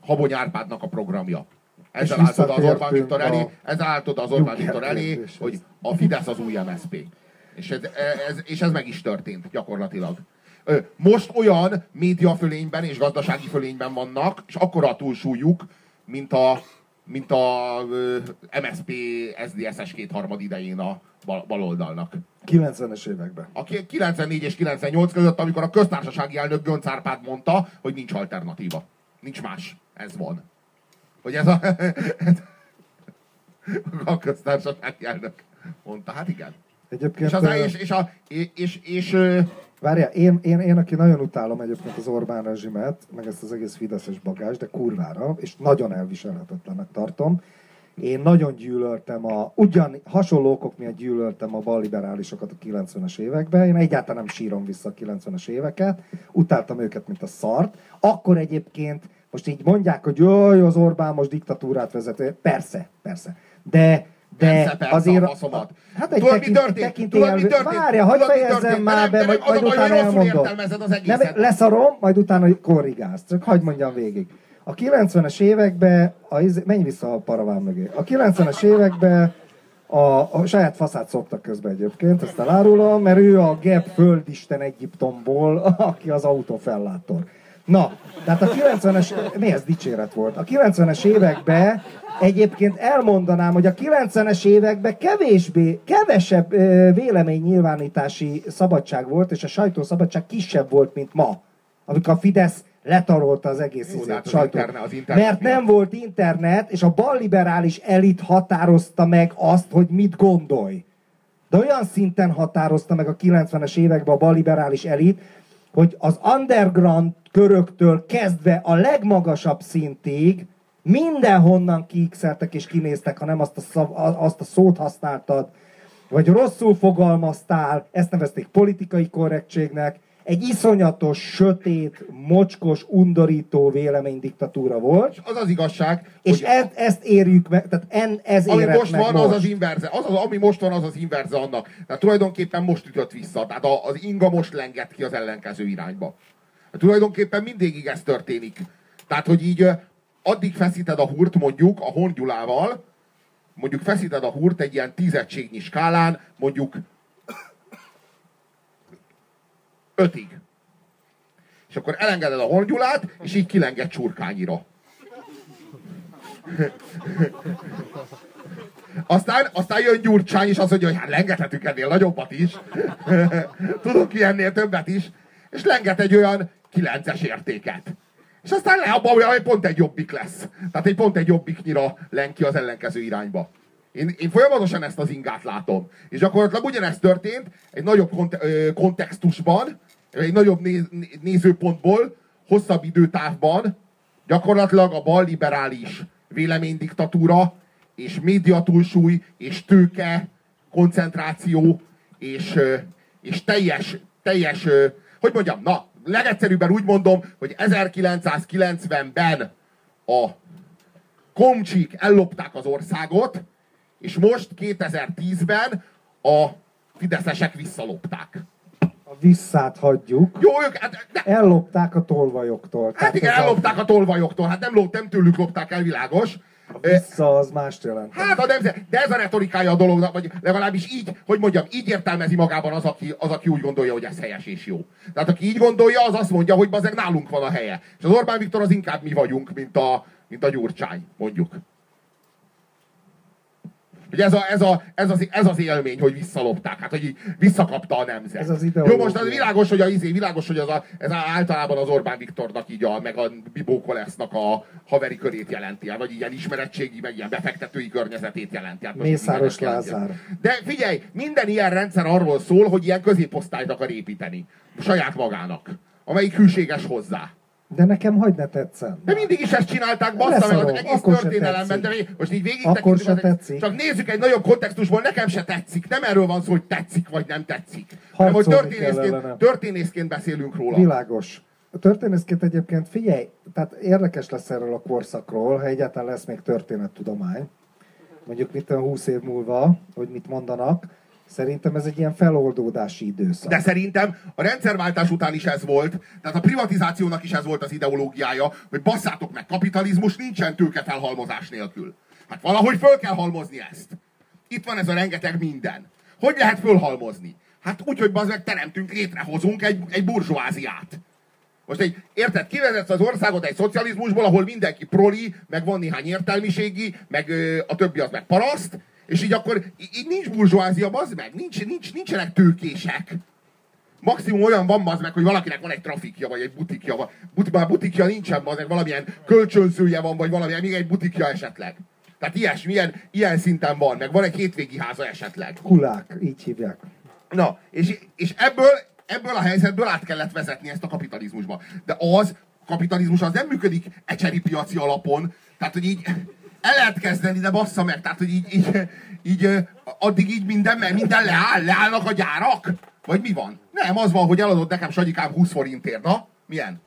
Habony Árpádnak a programja. Ezzel állt oda az Orbán Viktor elé, ezzel állt oda az Orbán Viktor elé, hogy a Fidesz az új MSZP. És ez, ez, és ez meg is történt gyakorlatilag. Most olyan médiafölényben és gazdasági fölényben vannak, és akkora a túlsúlyuk, mint a, mint a MSP SZDSZ-es kétharmad idején a baloldalnak. 90-es években. A 94 és 98 között, amikor a köztársasági elnök Gönc Árpád mondta, hogy nincs alternatíva. Nincs más. Ez van. Hogy ez a, a köztársasági elnök mondta. Hát igen. Egyébként... És, az, és, és, a, és, és, és Várjál, én, én, én, aki nagyon utálom egyébként az Orbán rezsimet, meg ezt az egész fideszes bagás, de kurvára, és nagyon elviselhetetlenek tartom. Én nagyon gyűlöltem a, ugyan hasonló okok miatt gyűlöltem a balliberálisokat a 90-es években. Én egyáltalán nem sírom vissza a 90-es éveket. Utáltam őket, mint a szart. Akkor egyébként, most így mondják, hogy jaj, az Orbán most diktatúrát vezet. Persze, persze. De de persze, persze, azért... A faszomat. Hát egy Tudod, mi történt? Tudod, mi történt? Várja, hagyd fejezzem már be, majd, majd utána elmondom. Nem, leszarom, majd utána korrigálsz. Csak hagyd mondjam végig. A 90-es években, a, menj vissza a paraván mögé. A 90-es években a, a saját faszát szoktak közben egyébként, ezt elárulom, mert ő a Geb földisten Egyiptomból, aki az autófellátor. Na, tehát a 90-es, mi ez dicséret volt? A 90-es években egyébként elmondanám, hogy a 90-es években kevésbé, kevesebb véleménynyilvánítási szabadság volt, és a sajtószabadság kisebb volt, mint ma. Amikor a Fidesz letarolta az egész Jó, hát az sajtót. Interne, az internet Mert nem volt internet, és a balliberális elit határozta meg azt, hogy mit gondolj. De olyan szinten határozta meg a 90-es években a balliberális elit, hogy az underground köröktől kezdve a legmagasabb szintig mindenhonnan kiixeltek és kinéztek, ha nem azt a, szav, azt a szót használtad, vagy rosszul fogalmaztál, ezt nevezték politikai korrektségnek, egy iszonyatos, sötét, mocskos, undorító véleménydiktatúra volt. Az az igazság. És hogy ezt, ezt érjük meg, tehát en, ez ami most van, most. az az inverze. Az, az, ami most van, az az inverze annak. Tehát tulajdonképpen most ütött vissza. Tehát az inga most lengett ki az ellenkező irányba. Tehát tulajdonképpen mindig ez történik. Tehát, hogy így addig feszíted a hurt mondjuk a hongyulával, mondjuk feszíted a hurt egy ilyen tízettségnyi skálán, mondjuk ötig. És akkor elengeded a hongyulát, és így kilenged csurkányira. Aztán, aztán jön Gyurcsány, és azt mondja, hogy hát lengethetünk ennél nagyobbat is. Tudunk ki ennél többet is. És lenget egy olyan kilences értéket. És aztán le abba, hogy pont egy jobbik lesz. Tehát egy pont egy jobbiknyira len ki az ellenkező irányba. Én, én folyamatosan ezt az ingát látom. És gyakorlatilag ugyanezt történt egy nagyobb kont- kontextusban, egy nagyobb néz- nézőpontból, hosszabb időtávban, gyakorlatilag a bal liberális véleménydiktatúra, és médiatúlsúly, és tőke, koncentráció, és, és teljes, teljes, hogy mondjam, na, legegyszerűbben úgy mondom, hogy 1990-ben a komcsik ellopták az országot, és most 2010-ben a fideszesek visszalopták. A visszát hagyjuk. Jó, ők, hát, de... Ellopták a tolvajoktól. Hát igen, ellopták a... a tolvajoktól. Hát nem, lop, nem tőlük lopták el, világos. A vissza az mást jelent. Hát a nemzet, de ez a retorikája a dolognak, vagy legalábbis így, hogy mondjam, így értelmezi magában az, aki, az, aki úgy gondolja, hogy ez helyes és jó. Tehát aki így gondolja, az azt mondja, hogy bazeg nálunk van a helye. És az Orbán Viktor az inkább mi vagyunk, mint a, mint a Gyurcsány, mondjuk. Hogy ez, a, ez, a, ez, az, ez az élmény, hogy visszalopták, hát hogy így visszakapta a nemzet. Ez az Jó, most az világos, hogy, a, izé, világos, hogy az a, ez általában az Orbán Viktornak így a, meg a Bibó Kolesznak a haveri körét jelenti, vagy ilyen ismerettségi, meg ilyen befektetői környezetét jelenti. Hát Mészáros Lázár. De figyelj, minden ilyen rendszer arról szól, hogy ilyen középosztályt akar építeni. Saját magának. Amelyik hűséges hozzá. De nekem hagyd ne tetszen. De mindig is ezt csinálták, bassza meg az egész történelemben, de most így végig Akkor se tetszik. Csak nézzük egy nagyobb kontextusból, nekem se tetszik. Nem erről van szó, hogy tetszik vagy nem tetszik. Hanem, hogy történészként, történészként beszélünk róla. Világos. A történészként egyébként figyelj, tehát érdekes lesz erről a korszakról, ha egyáltalán lesz még történettudomány. Mondjuk mit 20 év múlva, hogy mit mondanak Szerintem ez egy ilyen feloldódási időszak. De szerintem a rendszerváltás után is ez volt, tehát a privatizációnak is ez volt az ideológiája, hogy basszátok meg, kapitalizmus nincsen tőke felhalmozás nélkül. Hát valahogy föl kell halmozni ezt. Itt van ez a rengeteg minden. Hogy lehet fölhalmozni? Hát úgy, hogy bazd meg teremtünk, létrehozunk egy, egy burzsóáziát. Most egy, érted, kivezetsz az országot egy szocializmusból, ahol mindenki proli, meg van néhány értelmiségi, meg ö, a többi az meg paraszt, és így akkor így nincs burzsóázia, bazd meg, nincs, nincs, nincsenek tőkések. Maximum olyan van az meg, hogy valakinek van egy trafikja, vagy egy butikja, vagy but, már butikja nincsen, az meg valamilyen kölcsönzője van, vagy valamilyen, még egy butikja esetleg. Tehát ilyesmi, ilyen, ilyen szinten van, meg van egy hétvégi háza esetleg. Kulák, így hívják. Na, és, és ebből, ebből a helyzetből át kellett vezetni ezt a kapitalizmusba. De az, kapitalizmus az nem működik ecseri piaci alapon, tehát hogy így el lehet kezdeni, de bassza meg, tehát hogy így, így, így addig így minden, minden leáll, leállnak a gyárak? Vagy mi van? Nem, az van, hogy eladod nekem Sanyikám 20 forintért, na? Milyen?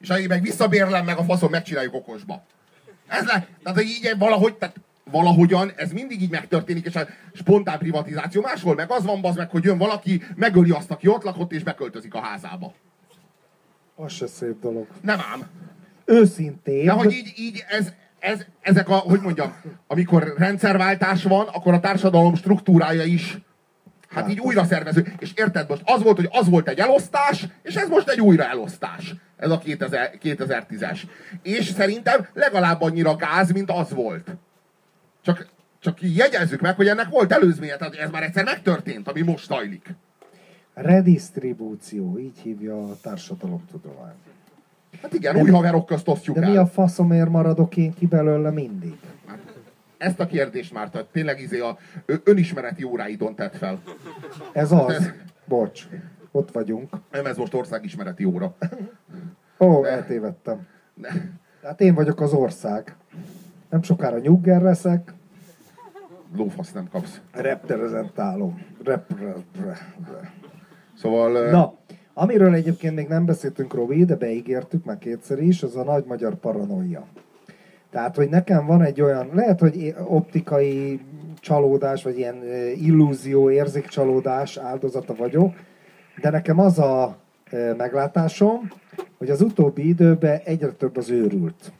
És ahí meg visszabérlem, meg a faszon megcsináljuk okosba. Ez le, tehát hogy így valahogy, tehát valahogyan ez mindig így megtörténik, és a spontán privatizáció máshol meg az van, az meg, hogy jön valaki, megöli azt, aki ott lakott, és beköltözik a házába. Az se szép dolog. Nem ám. Őszintén. De hogy így, így ez, ez, ezek a, hogy mondjam, amikor rendszerváltás van, akkor a társadalom struktúrája is Hát így újra szervező. És érted, most az volt, hogy az volt egy elosztás, és ez most egy újra elosztás. Ez a 2000, 2010-es. És szerintem legalább annyira gáz, mint az volt. Csak, csak jegyezzük meg, hogy ennek volt előzménye, tehát ez már egyszer megtörtént, ami most zajlik. Redistribúció, így hívja a társadalomtudomány. Hát igen, de új haverok közt osztjuk De el. mi a faszomért maradok én ki belőle mindig? Ezt a kérdést már tehát tényleg izé a önismereti óráidon tett fel. Ez az. Bocs, ott vagyunk. Nem, ez most országismereti óra. Ó, eltévedtem. Hát én vagyok az ország. Nem sokára nyugger leszek. Lófasz nem kapsz. Reprezentálom. Repre... Szóval... Na, amiről egyébként még nem beszéltünk, Robi, de beígértük már kétszer is, az a nagy magyar paranoia. Tehát, hogy nekem van egy olyan, lehet, hogy optikai csalódás, vagy ilyen illúzió, érzékcsalódás áldozata vagyok, de nekem az a meglátásom, hogy az utóbbi időben egyre több az őrült.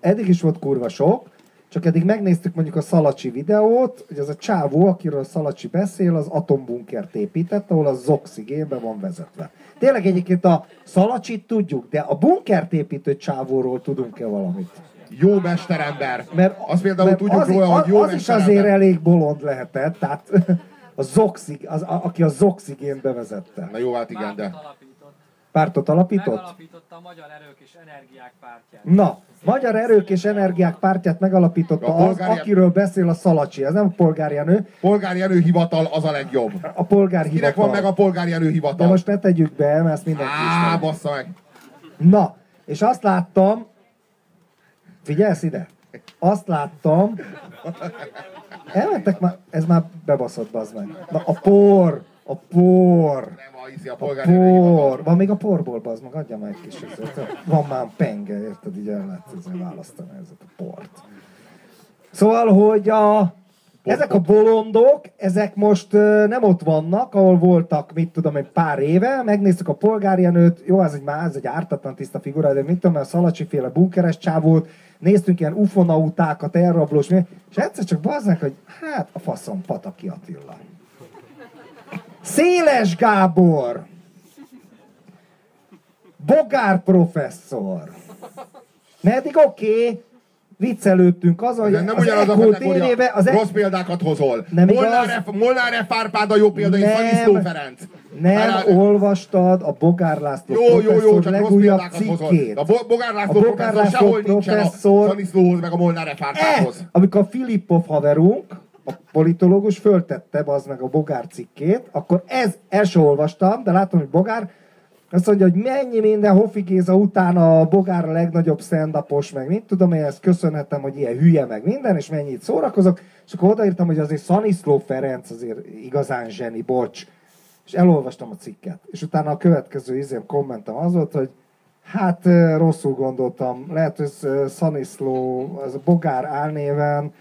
Eddig is volt kurva sok, csak eddig megnéztük mondjuk a Szalacsi videót, hogy az a csávó, akiről a Szalacsi beszél, az atombunkert épített, ahol az oxigénbe van vezetve. Tényleg egyébként a Szalacsit tudjuk, de a bunkert építő csávóról tudunk-e valamit? Jó mesterember. Mert, azt például mert tudjuk az, róla, hogy jó az is azért elég bolond lehetett, tehát a zoxig, az, a, aki a zoxigént bevezette. Na jó, hát igen, de... Pártot alapított? Megalapította a Magyar Erők és Energiák pártját. Na, Magyar Erők és Energiák pártját megalapította A az, polgári- akiről beszél a Szalacsi. Ez nem a polgári erő. Polgári előhivatal az a legjobb. A polgári Kinek hivatal. van meg a polgári előhivatal? De most ne tegyük be, mert ezt mindenki Á, ismeri. bassza meg. Na, és azt láttam, figyelsz ide? Azt láttam, elmentek már, ez már bebaszott, bazd meg. Na, a por, a por, Nem, a, izé, a a por. Van még a porból, bazd meg, adja már egy kis ezért. Van már penge, érted, így el lehet ezzel választani ezeket a port. Szóval, hogy a, ezek a bolondok, ezek most nem ott vannak, ahol voltak, mit tudom, egy pár éve, megnéztük a polgárjenőt, jó, ez egy, már ez egy ártatlan tiszta figura, de mit tudom, a Szalacsi féle bunkeres csávót, néztünk ilyen ufonautákat, elrablós, és egyszer csak bazdnek, hogy hát a faszom, Pataki Attila. Széles Gábor, Bogár professzor. Meddig oké, okay, viccelődtünk De hogy nem az ugyanaz a kategória. Az Rossz példákat hozol. Nem igaz. Molnár F. Molnár F. Árpád a jó példa, és Szaniszló Ferenc. nem Hát, olvastad a Bogár László Jó, jó, jó, professzor csak legújabb példákat hozol. cikkét. A Bo- Bogár László A Bogár professzor László sehol nincsen a professzor- Szaniszlóhoz, meg a Molnár F. Árpádhoz. amikor a Filippov haverunk, a politológus föltette az meg a Bogár cikkét, akkor ez, el olvastam, de látom, hogy Bogár azt mondja, hogy mennyi minden Hofi Géza után a Bogár a legnagyobb stand meg mit tudom én, ezt köszönhetem, hogy ilyen hülye meg minden, és mennyit szórakozok, és akkor odaírtam, hogy azért Szaniszló Ferenc azért igazán zseni, bocs. És elolvastam a cikket. És utána a következő izém kommentem az volt, hogy hát rosszul gondoltam, lehet, hogy Szaniszló, ez a Bogár álnéven,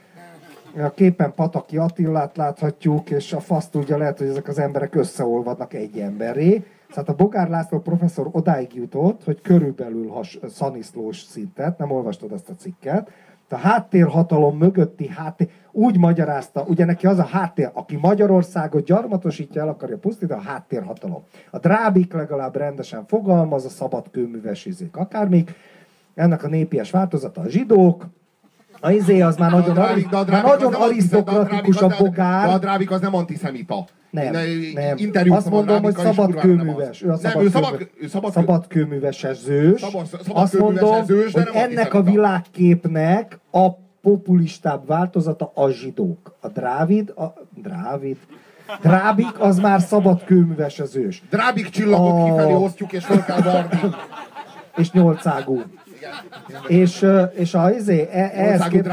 a képen Pataki Attillát láthatjuk, és a fasz tudja, lehet, hogy ezek az emberek összeolvadnak egy emberré. Tehát a Bogár László professzor odáig jutott, hogy körülbelül has, szaniszlós szintet, nem olvastad ezt a cikket, A háttérhatalom mögötti háttér, úgy magyarázta, ugye neki az a háttér, aki Magyarországot gyarmatosítja, el akarja pusztítani, a háttérhatalom. A drábik legalább rendesen fogalmaz, a szabad kőműves izék, akármik. Ennek a népies változata a zsidók, a izé az már nagyon, de a már az nagyon arisztokratikus a az- bogár. Drávik az nem antiszemita. Nem, nem. interjúztam Azt mondom, hogy Drávikkal, és szabad kurvára nem kőműves. az. Ő a Nem, ő szabad, kőmű- ő szabad, szabad Azt mondom, zős, de hogy ennek a világképnek a populistább változata a zsidók. A drávid, a drávid, drábik az már szabad kőműves ős. Drábik csillagot A- kifelé osztjuk, és fel kell varni. És nyolcágú. És, és a, izé, e- ehhez, kép,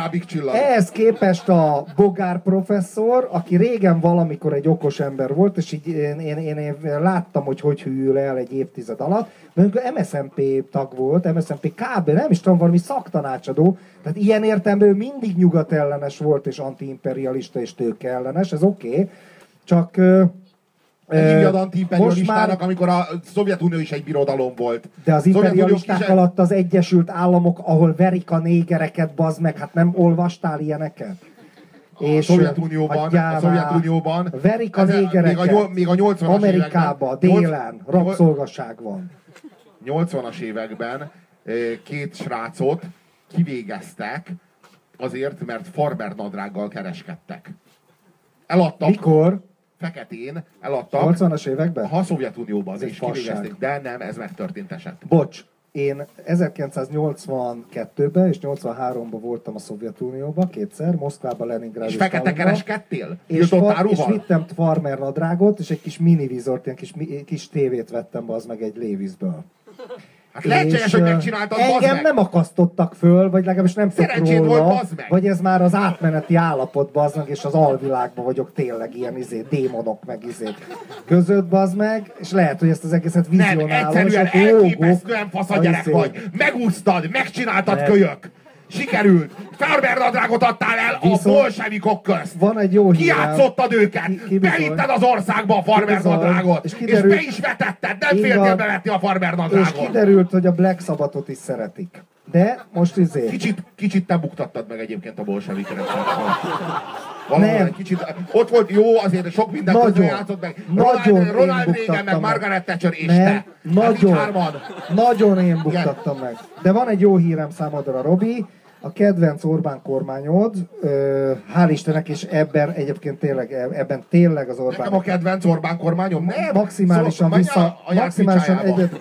ehhez képest a Bogár professzor, aki régen valamikor egy okos ember volt, és így én, én, én, én láttam, hogy hogy hűl el egy évtized alatt, mert MSZNP tag volt, MSZNP kb. nem is tudom, valami szaktanácsadó, tehát ilyen értelemben ő mindig nyugatellenes volt, és antiimperialista, és tőke ellenes, ez oké, okay. csak hívjad most antiimperialistának, már amikor a Szovjetunió is egy birodalom volt. de az imperialisták alatt az Egyesült Államok, ahol verik a négereket, bazd meg, hát nem olvastál ilyeneket? a Szovjetunióban, hagyjál a Szovjetunióban. Verik a négereket. Még a, még a 80-as Amerikába, években, délen, rabszolgaság van. 80-as években eh, két srácot kivégeztek azért, mert farmer nadrággal kereskedtek. Eladtak. Mikor? Feketén eladtak. 80-as években? A Szovjetunióban Ez fasság. kivégezték, de nem, ez megtörtént eset. Bocs, én 1982-ben és 83-ban voltam a Szovjetunióban kétszer, Moszkvában, Leningrádban. És fekete kereskedtél? És, fa- és vittem farmer nadrágot, és egy kis minivizort, ilyen kis, kis tévét vettem be az meg egy Lévizből. Hát lehetséges, hogy megcsináltad, Engem meg. nem akasztottak föl, vagy legalábbis nem tudok róla, volt, meg. vagy ez már az átmeneti állapot, bazd meg, és az alvilágban vagyok tényleg ilyen izé, démonok meg izék között, bazd meg, és lehet, hogy ezt az egészet Nem, vizionálom, egyszerűen és akkor lógok elképesztően fasz a gyerek izé- vagy. Megúsztad, megcsináltad Nem. kölyök. Sikerült. Farmer nadrágot adtál el a Viszont- bolsevikok közt. Van egy jó hírem. Kiátszottad őket. Ki-. Bevitted az országba a farmer Ki bizony. nadrágot. És És, kiderült- be is vetetted. Nem féltél bevetni a farmer És kiderült, hogy a Black Sabbathot is szeretik. De most izé... Kicsit, kicsit te buktattad meg egyébként a bolsevik Nem. kicsit, ott volt jó, azért sok mindent Nagyon. játszott meg. Nagyon Ronald, Ronald Reagan, meg. Margaret Thatcher és Nem, te. Hát nagyon, nagyon én buktattam meg. De van egy jó hírem számodra, Robi. A kedvenc Orbán kormányod, hál' Istennek, és ebben egyébként tényleg, ebben tényleg az Orbán... Nekem a kedvenc Orbán kormányom? Nem. maximálisan Szóval vissza, a- a maximálisan egyet,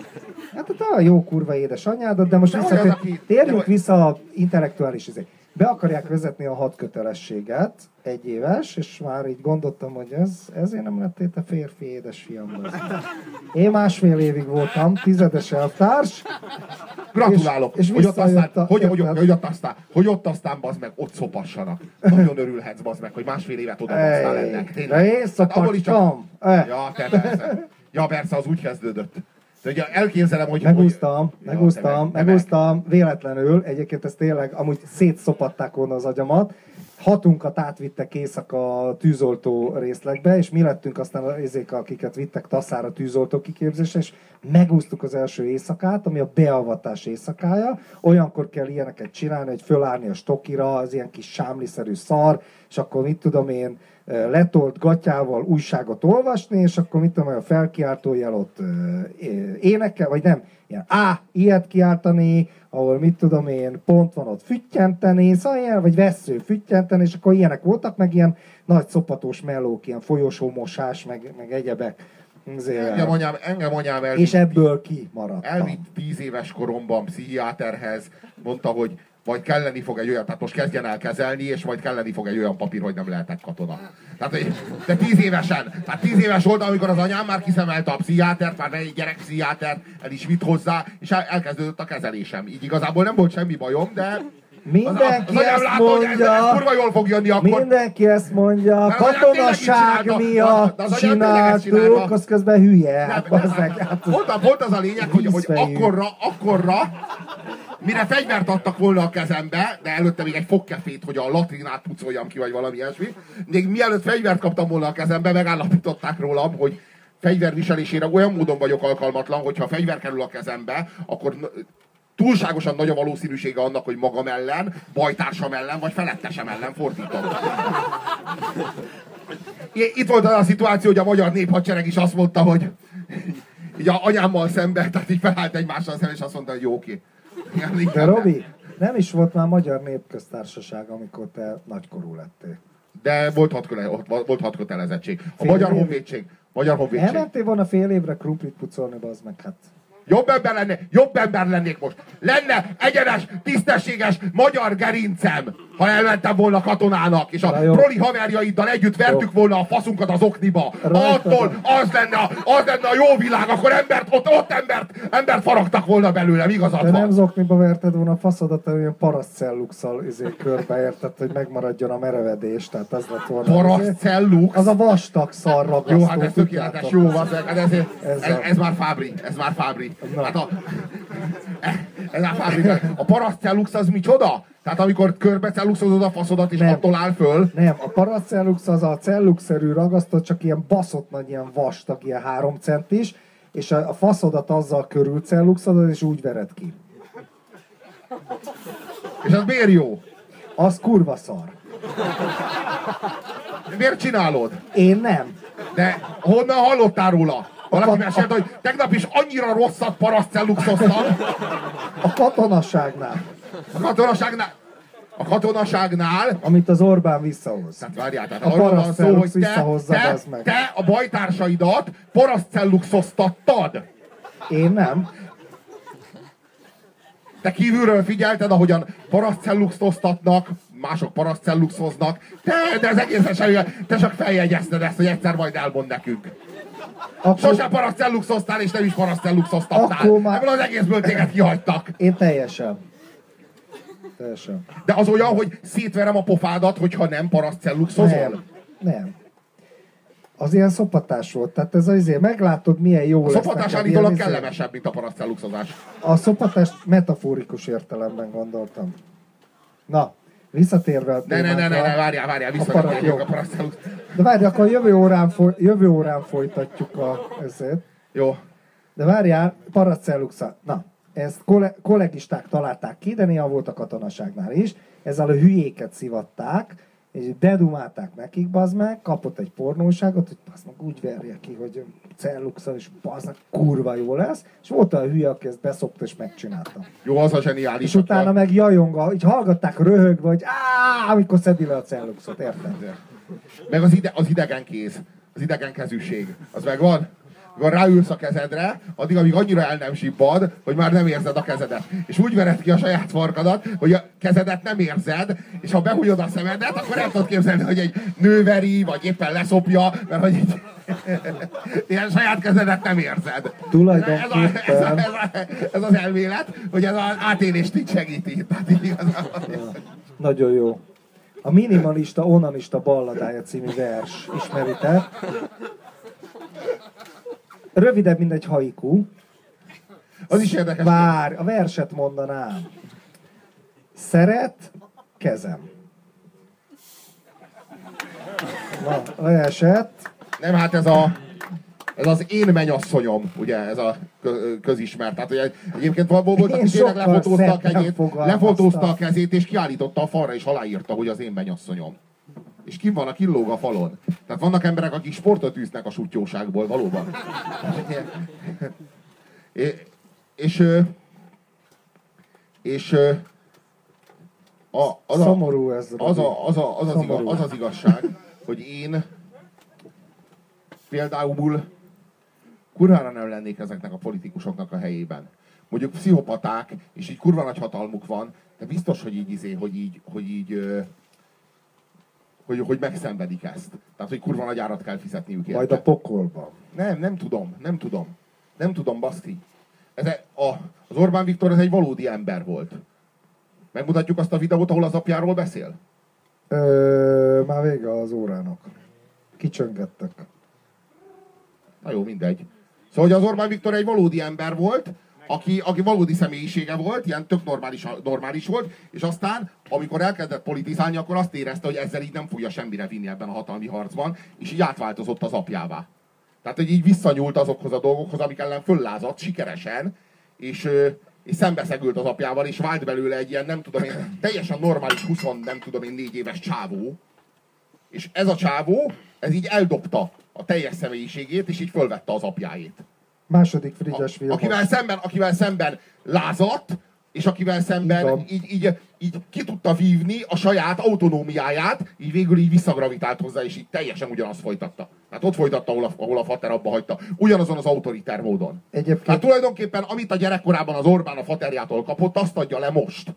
Hát te a jó kurva édesanyádat, de most vissza, térjünk vissza a intellektuális izé. Be akarják vezetni a hat kötelességet, egy éves, és már így gondoltam, hogy ez, ezért nem lettél te férfi édesfiam. Én másfél évig voltam, tizedes elvtárs, Gratulálok, És- és hogy, ott aztán, a- hogy, hogy, hogy, ott aztán, hogy ott aztán bazd meg, ott szopassanak. Nagyon örülhetsz bazd meg, hogy másfél évet oda ennek. de én Hát abból is csak- szopattam. Ja, te persze. Ja, persze, az úgy kezdődött. De ugye elképzelem, hogy... Megúsztam, hogy... megúsztam, meg. megúsztam, véletlenül, egyébként ez tényleg, amúgy szétszopatták volna az agyamat, hatunkat átvittek éjszaka a tűzoltó részlegbe, és mi lettünk aztán az ézék, akiket vittek taszára tűzoltó kiképzésre, és megúsztuk az első éjszakát, ami a beavatás éjszakája. Olyankor kell ilyeneket csinálni, hogy fölállni a stokira, az ilyen kis sámliszerű szar, és akkor mit tudom én, letolt gatyával újságot olvasni, és akkor mit tudom, a felkiáltójel ott énekel, vagy nem, ilyen A, ilyet kiáltani, ahol mit tudom én, pont van ott füttyenteni, szóval ilyen, vagy vesző füttyenteni, és akkor ilyenek voltak, meg ilyen nagy szopatós melók, ilyen folyosómosás, meg, meg egyebek. Azért, Engem anyám, engem anyám elvitt, és ebből kimaradtam. elvitt tíz éves koromban pszichiáterhez, mondta, hogy majd kelleni fog egy olyan, tehát most kezdjen el kezelni, és majd kelleni fog egy olyan papír, hogy nem lehetek katona. Tehát, hogy- de tíz évesen, tehát tíz éves voltam, amikor az anyám már kiszemelte a pszichiátert, már egy gyerek pszichiáter el is vitt hozzá, és el, elkezdődött a kezelésem. Így igazából nem volt semmi bajom, de Mindenki az anyám ezt látta, hogy ez, ez mondja, kurva jól fog jönni akkor. mindenki ezt mondja, az így katonaság miatt az ezt csináltuk, az közben hülye. Nem, nem, hát, volt, a- volt az a lényeg, hogy, hogy akkorra, akkorra, mire fegyvert adtak volna a kezembe, de előtte még egy fogkefét, hogy a latrinát pucoljam ki, vagy valami ilyesmi. Még mielőtt fegyvert kaptam volna a kezembe, megállapították rólam, hogy fegyverviselésére olyan módon vagyok alkalmatlan, hogyha fegyver kerül a kezembe, akkor túlságosan nagy a valószínűsége annak, hogy magam ellen, bajtársam ellen, vagy felettesem ellen fordítom. Itt volt az a szituáció, hogy a magyar néphadsereg is azt mondta, hogy így a anyámmal szemben, tehát így felállt egymással szemben, és azt mondta, hogy jó, oké. De Robi, nem is volt már magyar népköztársaság, amikor te nagykorú lettél. De volt hat, volt hat kötelezettség. A fél Magyar év... Honvédség. Magyar Honvédség. Elmentél volna fél évre krumplit pucolni, bazd meg, hát. Jobb ember lennék, jobb ember lennék most. Lenne egyenes, tisztességes magyar gerincem, ha elmentem volna katonának, és a proli haverjaiddal együtt vertük volna a faszunkat az okniba. Attól az lenne, az lenne a jó világ, akkor embert, ott, ott embert, embert faragtak volna belőle, igazad De van. nem zokniba verted volna a faszodat, olyan paraszcelluxal izé körbe érted, hogy megmaradjon a merevedés, tehát ez lett volna. Paraszcellux? Az a vastag szar Jó, hát ez tökéletes, jó, az, ez, ez, ez, ez, ez, már Fábri, ez már Fábri. Hát a, ez a, a paraszcellux az micsoda? Tehát amikor körbe celluxozod a faszodat, és nem. attól áll föl? Nem, a paracellux az a celluxszerű ragasztott, csak ilyen baszott nagy, ilyen vastag, ilyen három centis, és a, a faszodat azzal körül celluxodod, és úgy vered ki. És az miért jó? Az kurva szar. Miért csinálod? Én nem. De honnan hallottál róla? Valaki mesélte, hogy tegnap is annyira rosszat paraszcelluxoztam. A katonaságnál. A katonaságnál. A katonaságnál... Amit az Orbán visszahoz. Tehát várjál, tehát a arról van szó, hogy te, te, meg. te a bajtársaidat paraszcelluxoztattad. Én nem. Te kívülről figyelted, ahogyan paraszcelluxoztatnak, mások paraszcelluxoznak. Te, de az egészen te csak feljegyezted ezt, hogy egyszer majd elmond nekünk. Akkor... Sose paraszcelluxoztál, és nem is paraszcelluxoztattál. Már... Ebből az egészből téged kihagytak. Én teljesen. Teljesen. De az olyan, hogy szétverem a pofádat, hogyha nem paraszcelluxozol? Nem. Nem. Az ilyen szopatás volt. Tehát ez azért meglátod, milyen jó a szopatás állítólag izé- kellemesebb, mint a paraszcelluxozás. A szopatást metaforikus értelemben gondoltam. Na, Visszatérve a Ne, ne, ne, ne, ne, várjál, várjál, visszatérjünk a, a parasztelus. De várj, akkor jövő órán, foly, jövő órán folytatjuk a ezért. Jó. De várjál, Paracelluxa. Na, ezt kollegisták találták ki, de néha volt a katonaságnál is. Ezzel a hülyéket szivatták, és bedumálták nekik, bazd meg, kapott egy pornóságot, hogy bazd meg úgy verje ki, hogy celluxal, és bazd meg, kurva jó lesz, és volt a hülye, aki ezt beszopta és megcsinálta. Jó, az a zseniális. És utána meg jajonga, így hallgatták röhögve, hogy áh, amikor szedi le a celluxot, érted? Meg az, ide, az idegen kéz, az idegen kezűség, az megvan? amikor ráülsz a kezedre, addig, amíg annyira el nem zsibbad, hogy már nem érzed a kezedet. És úgy vered ki a saját farkadat, hogy a kezedet nem érzed, és ha behújod a szemedet, akkor el tudod képzelni, hogy egy nő veri, vagy éppen leszopja, mert hogy egy ilyen saját kezedet nem érzed. Tulajdonképpen... Ez, a, ez, a, ez, a, ez az elmélet, hogy ez az átélést így segíti. Tehát így Nagyon jó. A minimalista, onanista balladája című vers. Ismeritek? Rövidebb, mint egy haiku. Az is érdekes. Vár, a verset mondanám. Szeret kezem. Na, leesett. Nem, hát ez a ez az én mennyasszonyom, ugye, ez a közismert. Tehát ugye, egyébként volt, aki tényleg lefotózta a kezét, lefotózta a kezét, és kiállította a falra, és aláírta, hogy az én mennyasszonyom és ki van a killóg a falon. Tehát vannak emberek, akik sportot űznek a sutyóságból, valóban. és, és, és a, az, a, ez az, a, az, a, az, az, igaz, az az igazság, hogy én például kurvára nem lennék ezeknek a politikusoknak a helyében. Mondjuk pszichopaták, és így kurva nagy hatalmuk van, de biztos, hogy így, izé, hogy így, hogy így hogy, hogy megszenvedik ezt. Tehát, hogy kurva nagy árat kell fizetniük érte. Majd a pokolba. Nem, nem tudom, nem tudom. Nem tudom, Baszti. Ez a, a, az Orbán Viktor ez egy valódi ember volt. Megmutatjuk azt a videót, ahol az apjáról beszél? Ö, már vége az órának. Kicsöngettek. Na jó, mindegy. Szóval, hogy az Orbán Viktor egy valódi ember volt, aki, aki valódi személyisége volt, ilyen tök normális, normális volt, és aztán, amikor elkezdett politizálni, akkor azt érezte, hogy ezzel így nem fogja semmire vinni ebben a hatalmi harcban, és így átváltozott az apjává. Tehát, hogy így visszanyúlt azokhoz a dolgokhoz, amik ellen föllázadt sikeresen, és, és szembeszegült az apjával, és vált belőle egy ilyen, nem tudom én, teljesen normális 20, nem tudom én, négy éves csávó. És ez a csávó, ez így eldobta a teljes személyiségét, és így fölvette az apjáét. Második Frigyes Vilmos. Akivel szemben, akivel szemben lázadt, és akivel szemben így, így, így ki tudta vívni a saját autonómiáját, így végül így visszagravitált hozzá, és így teljesen ugyanazt folytatta. Hát ott folytatta, ahol a, ahol a fater abba hagyta. Ugyanazon az autoriter módon. Egyébként... Hát tulajdonképpen, amit a gyerekkorában az Orbán a faterjától kapott, azt adja le most.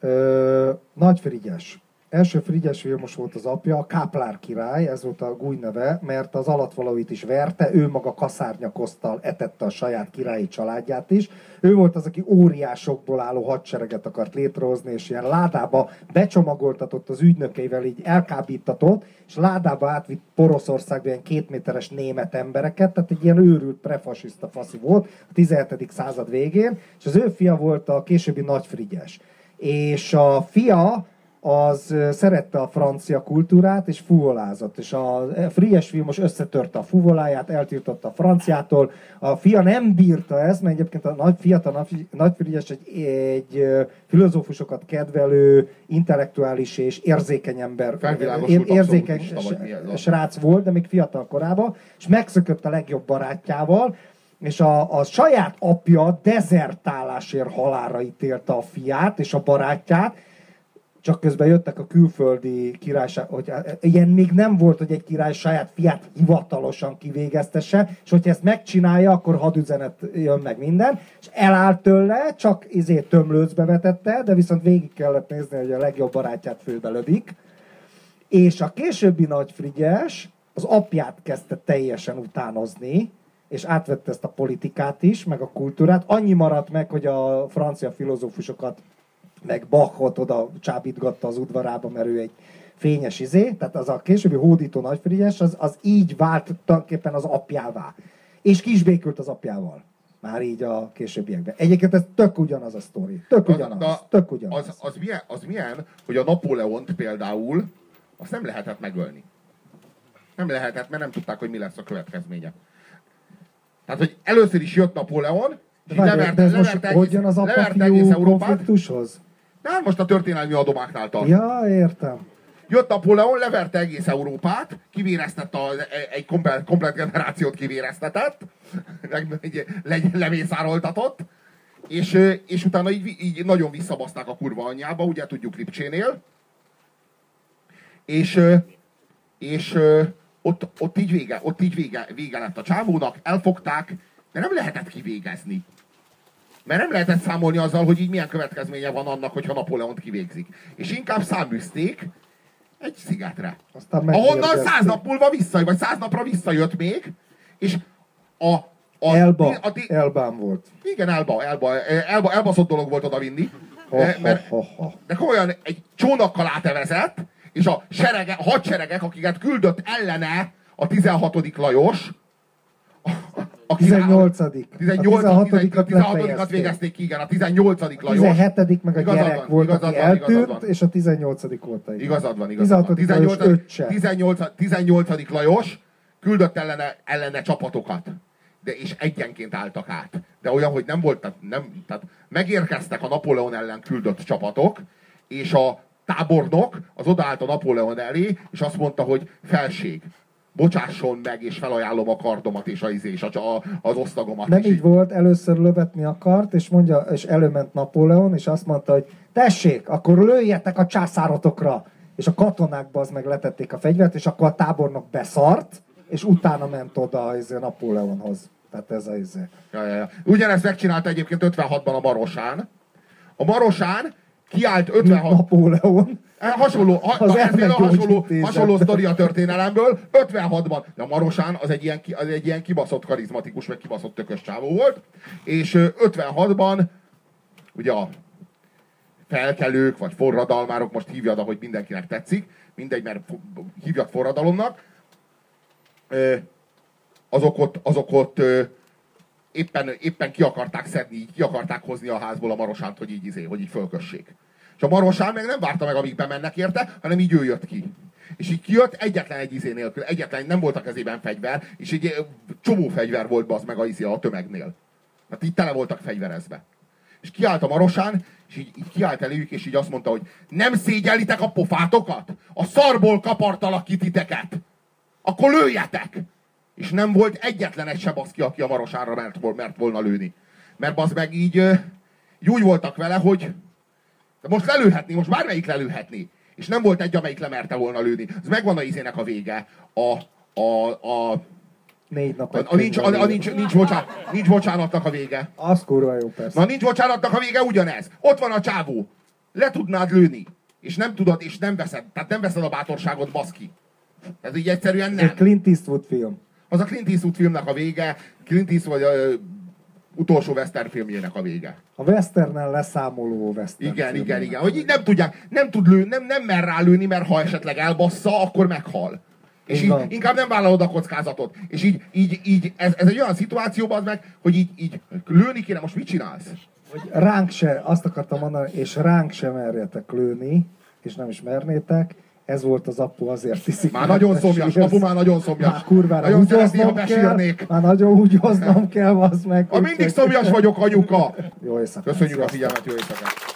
Ö, Nagy Frigyes. Első Frigyes Vilmos volt az apja, Káplár király, ez volt a gúj neve, mert az alatvalóit is verte, ő maga kaszárnyakosztal etette a saját királyi családját is. Ő volt az, aki óriásokból álló hadsereget akart létrehozni, és ilyen ládába becsomagoltatott az ügynökeivel, így elkábítatott, és ládába átvitt Poroszországba ilyen kétméteres német embereket, tehát egy ilyen őrült prefasiszta faszi volt a 17. század végén, és az ő fia volt a későbbi Nagy Frigyes. És a fia az szerette a francia kultúrát, és fuvolázott. És a Frigyes Vilmos összetörte a fuvoláját, eltiltotta a franciától. A fia nem bírta ezt, mert egyébként a nagy, fiatal nagy, nagy Frigyes egy, egy filozófusokat kedvelő, intellektuális és érzékeny ember. érzékeny srác volt, de még fiatal korában, és megszökött a legjobb barátjával, és a, a saját apja dezertálásért halára ítélte a fiát és a barátját, csak közben jöttek a külföldi királyság, hogy ilyen még nem volt, hogy egy király saját fiát hivatalosan kivégeztesse, és hogyha ezt megcsinálja, akkor hadüzenet jön meg minden, és elállt tőle, csak izé tömlőcbe vetette, de viszont végig kellett nézni, hogy a legjobb barátját főbelödik. És a későbbi nagy Frigyes az apját kezdte teljesen utánozni, és átvette ezt a politikát is, meg a kultúrát. Annyi maradt meg, hogy a francia filozófusokat meg Bachot oda csábítgatta az udvarába, mert ő egy fényes izé, tehát az a későbbi hódító nagyfrigyes, az, az így vált tulajdonképpen az apjává. És kisbékült az apjával. Már így a későbbiekben. Egyébként ez tök ugyanaz a sztori. Tök ugyanaz. Az, tök ugyanaz. Az, az, milyen, az milyen, hogy a Napóleont például azt nem lehetett megölni. Nem lehetett, mert nem tudták, hogy mi lesz a következménye. Tehát, hogy először is jött Napóleon, de, várj, leverte, de ez most leverte egész, hogyan az apa-fiú konfliktushoz? Nem, most a történelmi adomáknál tart. Ja, értem. Jött Napóleon, leverte egész Európát, kivéreztett a, egy komplet, komplet generációt kivéreztetett, lemészároltatott, és, és utána így, így nagyon visszabaszták a kurva anyjába, ugye tudjuk Lipcsénél, és, és ott, ott így, vége, ott így vége, vége lett a csávónak, elfogták, de nem lehetett kivégezni. Mert nem lehetett számolni azzal, hogy így milyen következménye van annak, hogyha Napóleont kivégzik. És inkább száműzték egy szigetre. Aztán ahonnan száz nap múlva vissza, vagy száz napra visszajött még, és a a, Elba, a, a, Elbán volt. Igen, Elba, Elba, Elba, elbaszott dolog volt oda vinni. Ha, mert, ha, ha. De komolyan egy csónakkal átevezett, és a, serege, a hadseregek, akiket küldött ellene a 16. Lajos, a 18 18 a 16 végezték ki, igen, a 18 Lajos. 17 meg a igazad gyerek van, volt, igazad aki van, eltűnt, van. és a 18 volt. Igen. Igazad van, igazad 16 van. 18, 18, 18 Lajos küldött ellene, ellene csapatokat. De, és egyenként álltak át. De olyan, hogy nem volt, tehát, nem, tehát megérkeztek a Napóleon ellen küldött csapatok, és a tábornok az odaállt a Napóleon elé, és azt mondta, hogy felség, bocsásson meg, és felajánlom a kardomat és, a, és a, az osztagomat. Nem így volt, először lövetni a kart, és mondja, és előment Napóleon, és azt mondta, hogy tessék, akkor lőjetek a császárotokra. És a katonákba az meg letették a fegyvert, és akkor a tábornok beszart, és utána ment oda a izé, Napóleonhoz. Tehát ez a izé. Ja, ja, ja. Ugyanezt megcsinálta egyébként 56-ban a Marosán. A Marosán kiállt 56... Napóleon. Eh, hasonló, ha, az a hasonló, hasonló sztori a történelemből. 56-ban, de a Marosán az egy, ilyen, az egy ilyen kibaszott karizmatikus, meg kibaszott tökös csávó volt, és 56-ban ugye a felkelők, vagy forradalmárok, most hívjad, ahogy mindenkinek tetszik, mindegy, mert hívjad forradalomnak, azok ott, azok ott éppen, éppen ki akarták szedni, ki akarták hozni a házból a Marosánt, hogy így, izé, hogy így fölkössék. És a Marosán meg nem várta meg, amíg bemennek érte, hanem így ő jött ki. És így kijött egyetlen egy izé nélkül, egyetlen nem volt a kezében fegyver, és egy csomó fegyver volt az meg a izé a tömegnél. Mert így tele voltak fegyverezve. És kiállt a Marosán, és így, így kiállt eléjük, és így azt mondta, hogy nem szégyelitek a pofátokat? A szarból kapartalak ki titeket! Akkor lőjetek! És nem volt egyetlen egy se baszki, aki a Marosánra mert, mert volna lőni. Mert az meg így, így úgy voltak vele, hogy de most lelőhetni, most bármelyik lelőhetni. És nem volt egy, amelyik lemerte volna lőni. Ez megvan a izének a vége. A, a, a Négy nap. a, a, nincs, a, a nincs, nincs, bocsánat, nincs bocsánatnak a vége. Az kurva jó, persze. Na nincs bocsánatnak a vége ugyanez. Ott van a csávó. Le tudnád lőni. És nem tudod, és nem veszed. Tehát nem veszed a bátorságot, baszki. Ez így egyszerűen nem. Egy Clint Eastwood film. Az a Clint Eastwood filmnek a vége. Clint Eastwood utolsó western filmjének a vége. A westernen leszámoló western Igen, film. igen, igen. Hogy így nem tudják, nem tud lőni, nem, nem mer rá lőni, mert ha esetleg elbassza, akkor meghal. És Így inkább nem vállalod a kockázatot. És így, így, így ez, ez egy olyan szituációban az meg, hogy így, így lőni kéne, most mit csinálsz? Hogy ránk se, azt akartam mondani, és ránk se merjetek lőni, és nem is mernétek, ez volt az apu, azért tiszik. Már nagyon szomjas, apu már nagyon szomjas. Már kurvára Nagyon szeretné, ha besírnék. már nagyon húgyoznom kell, az meg. Ha mindig szomjas vagyok, anyuka! Jó éjszakát. Köszönjük a figyelmet, jó éjszakát!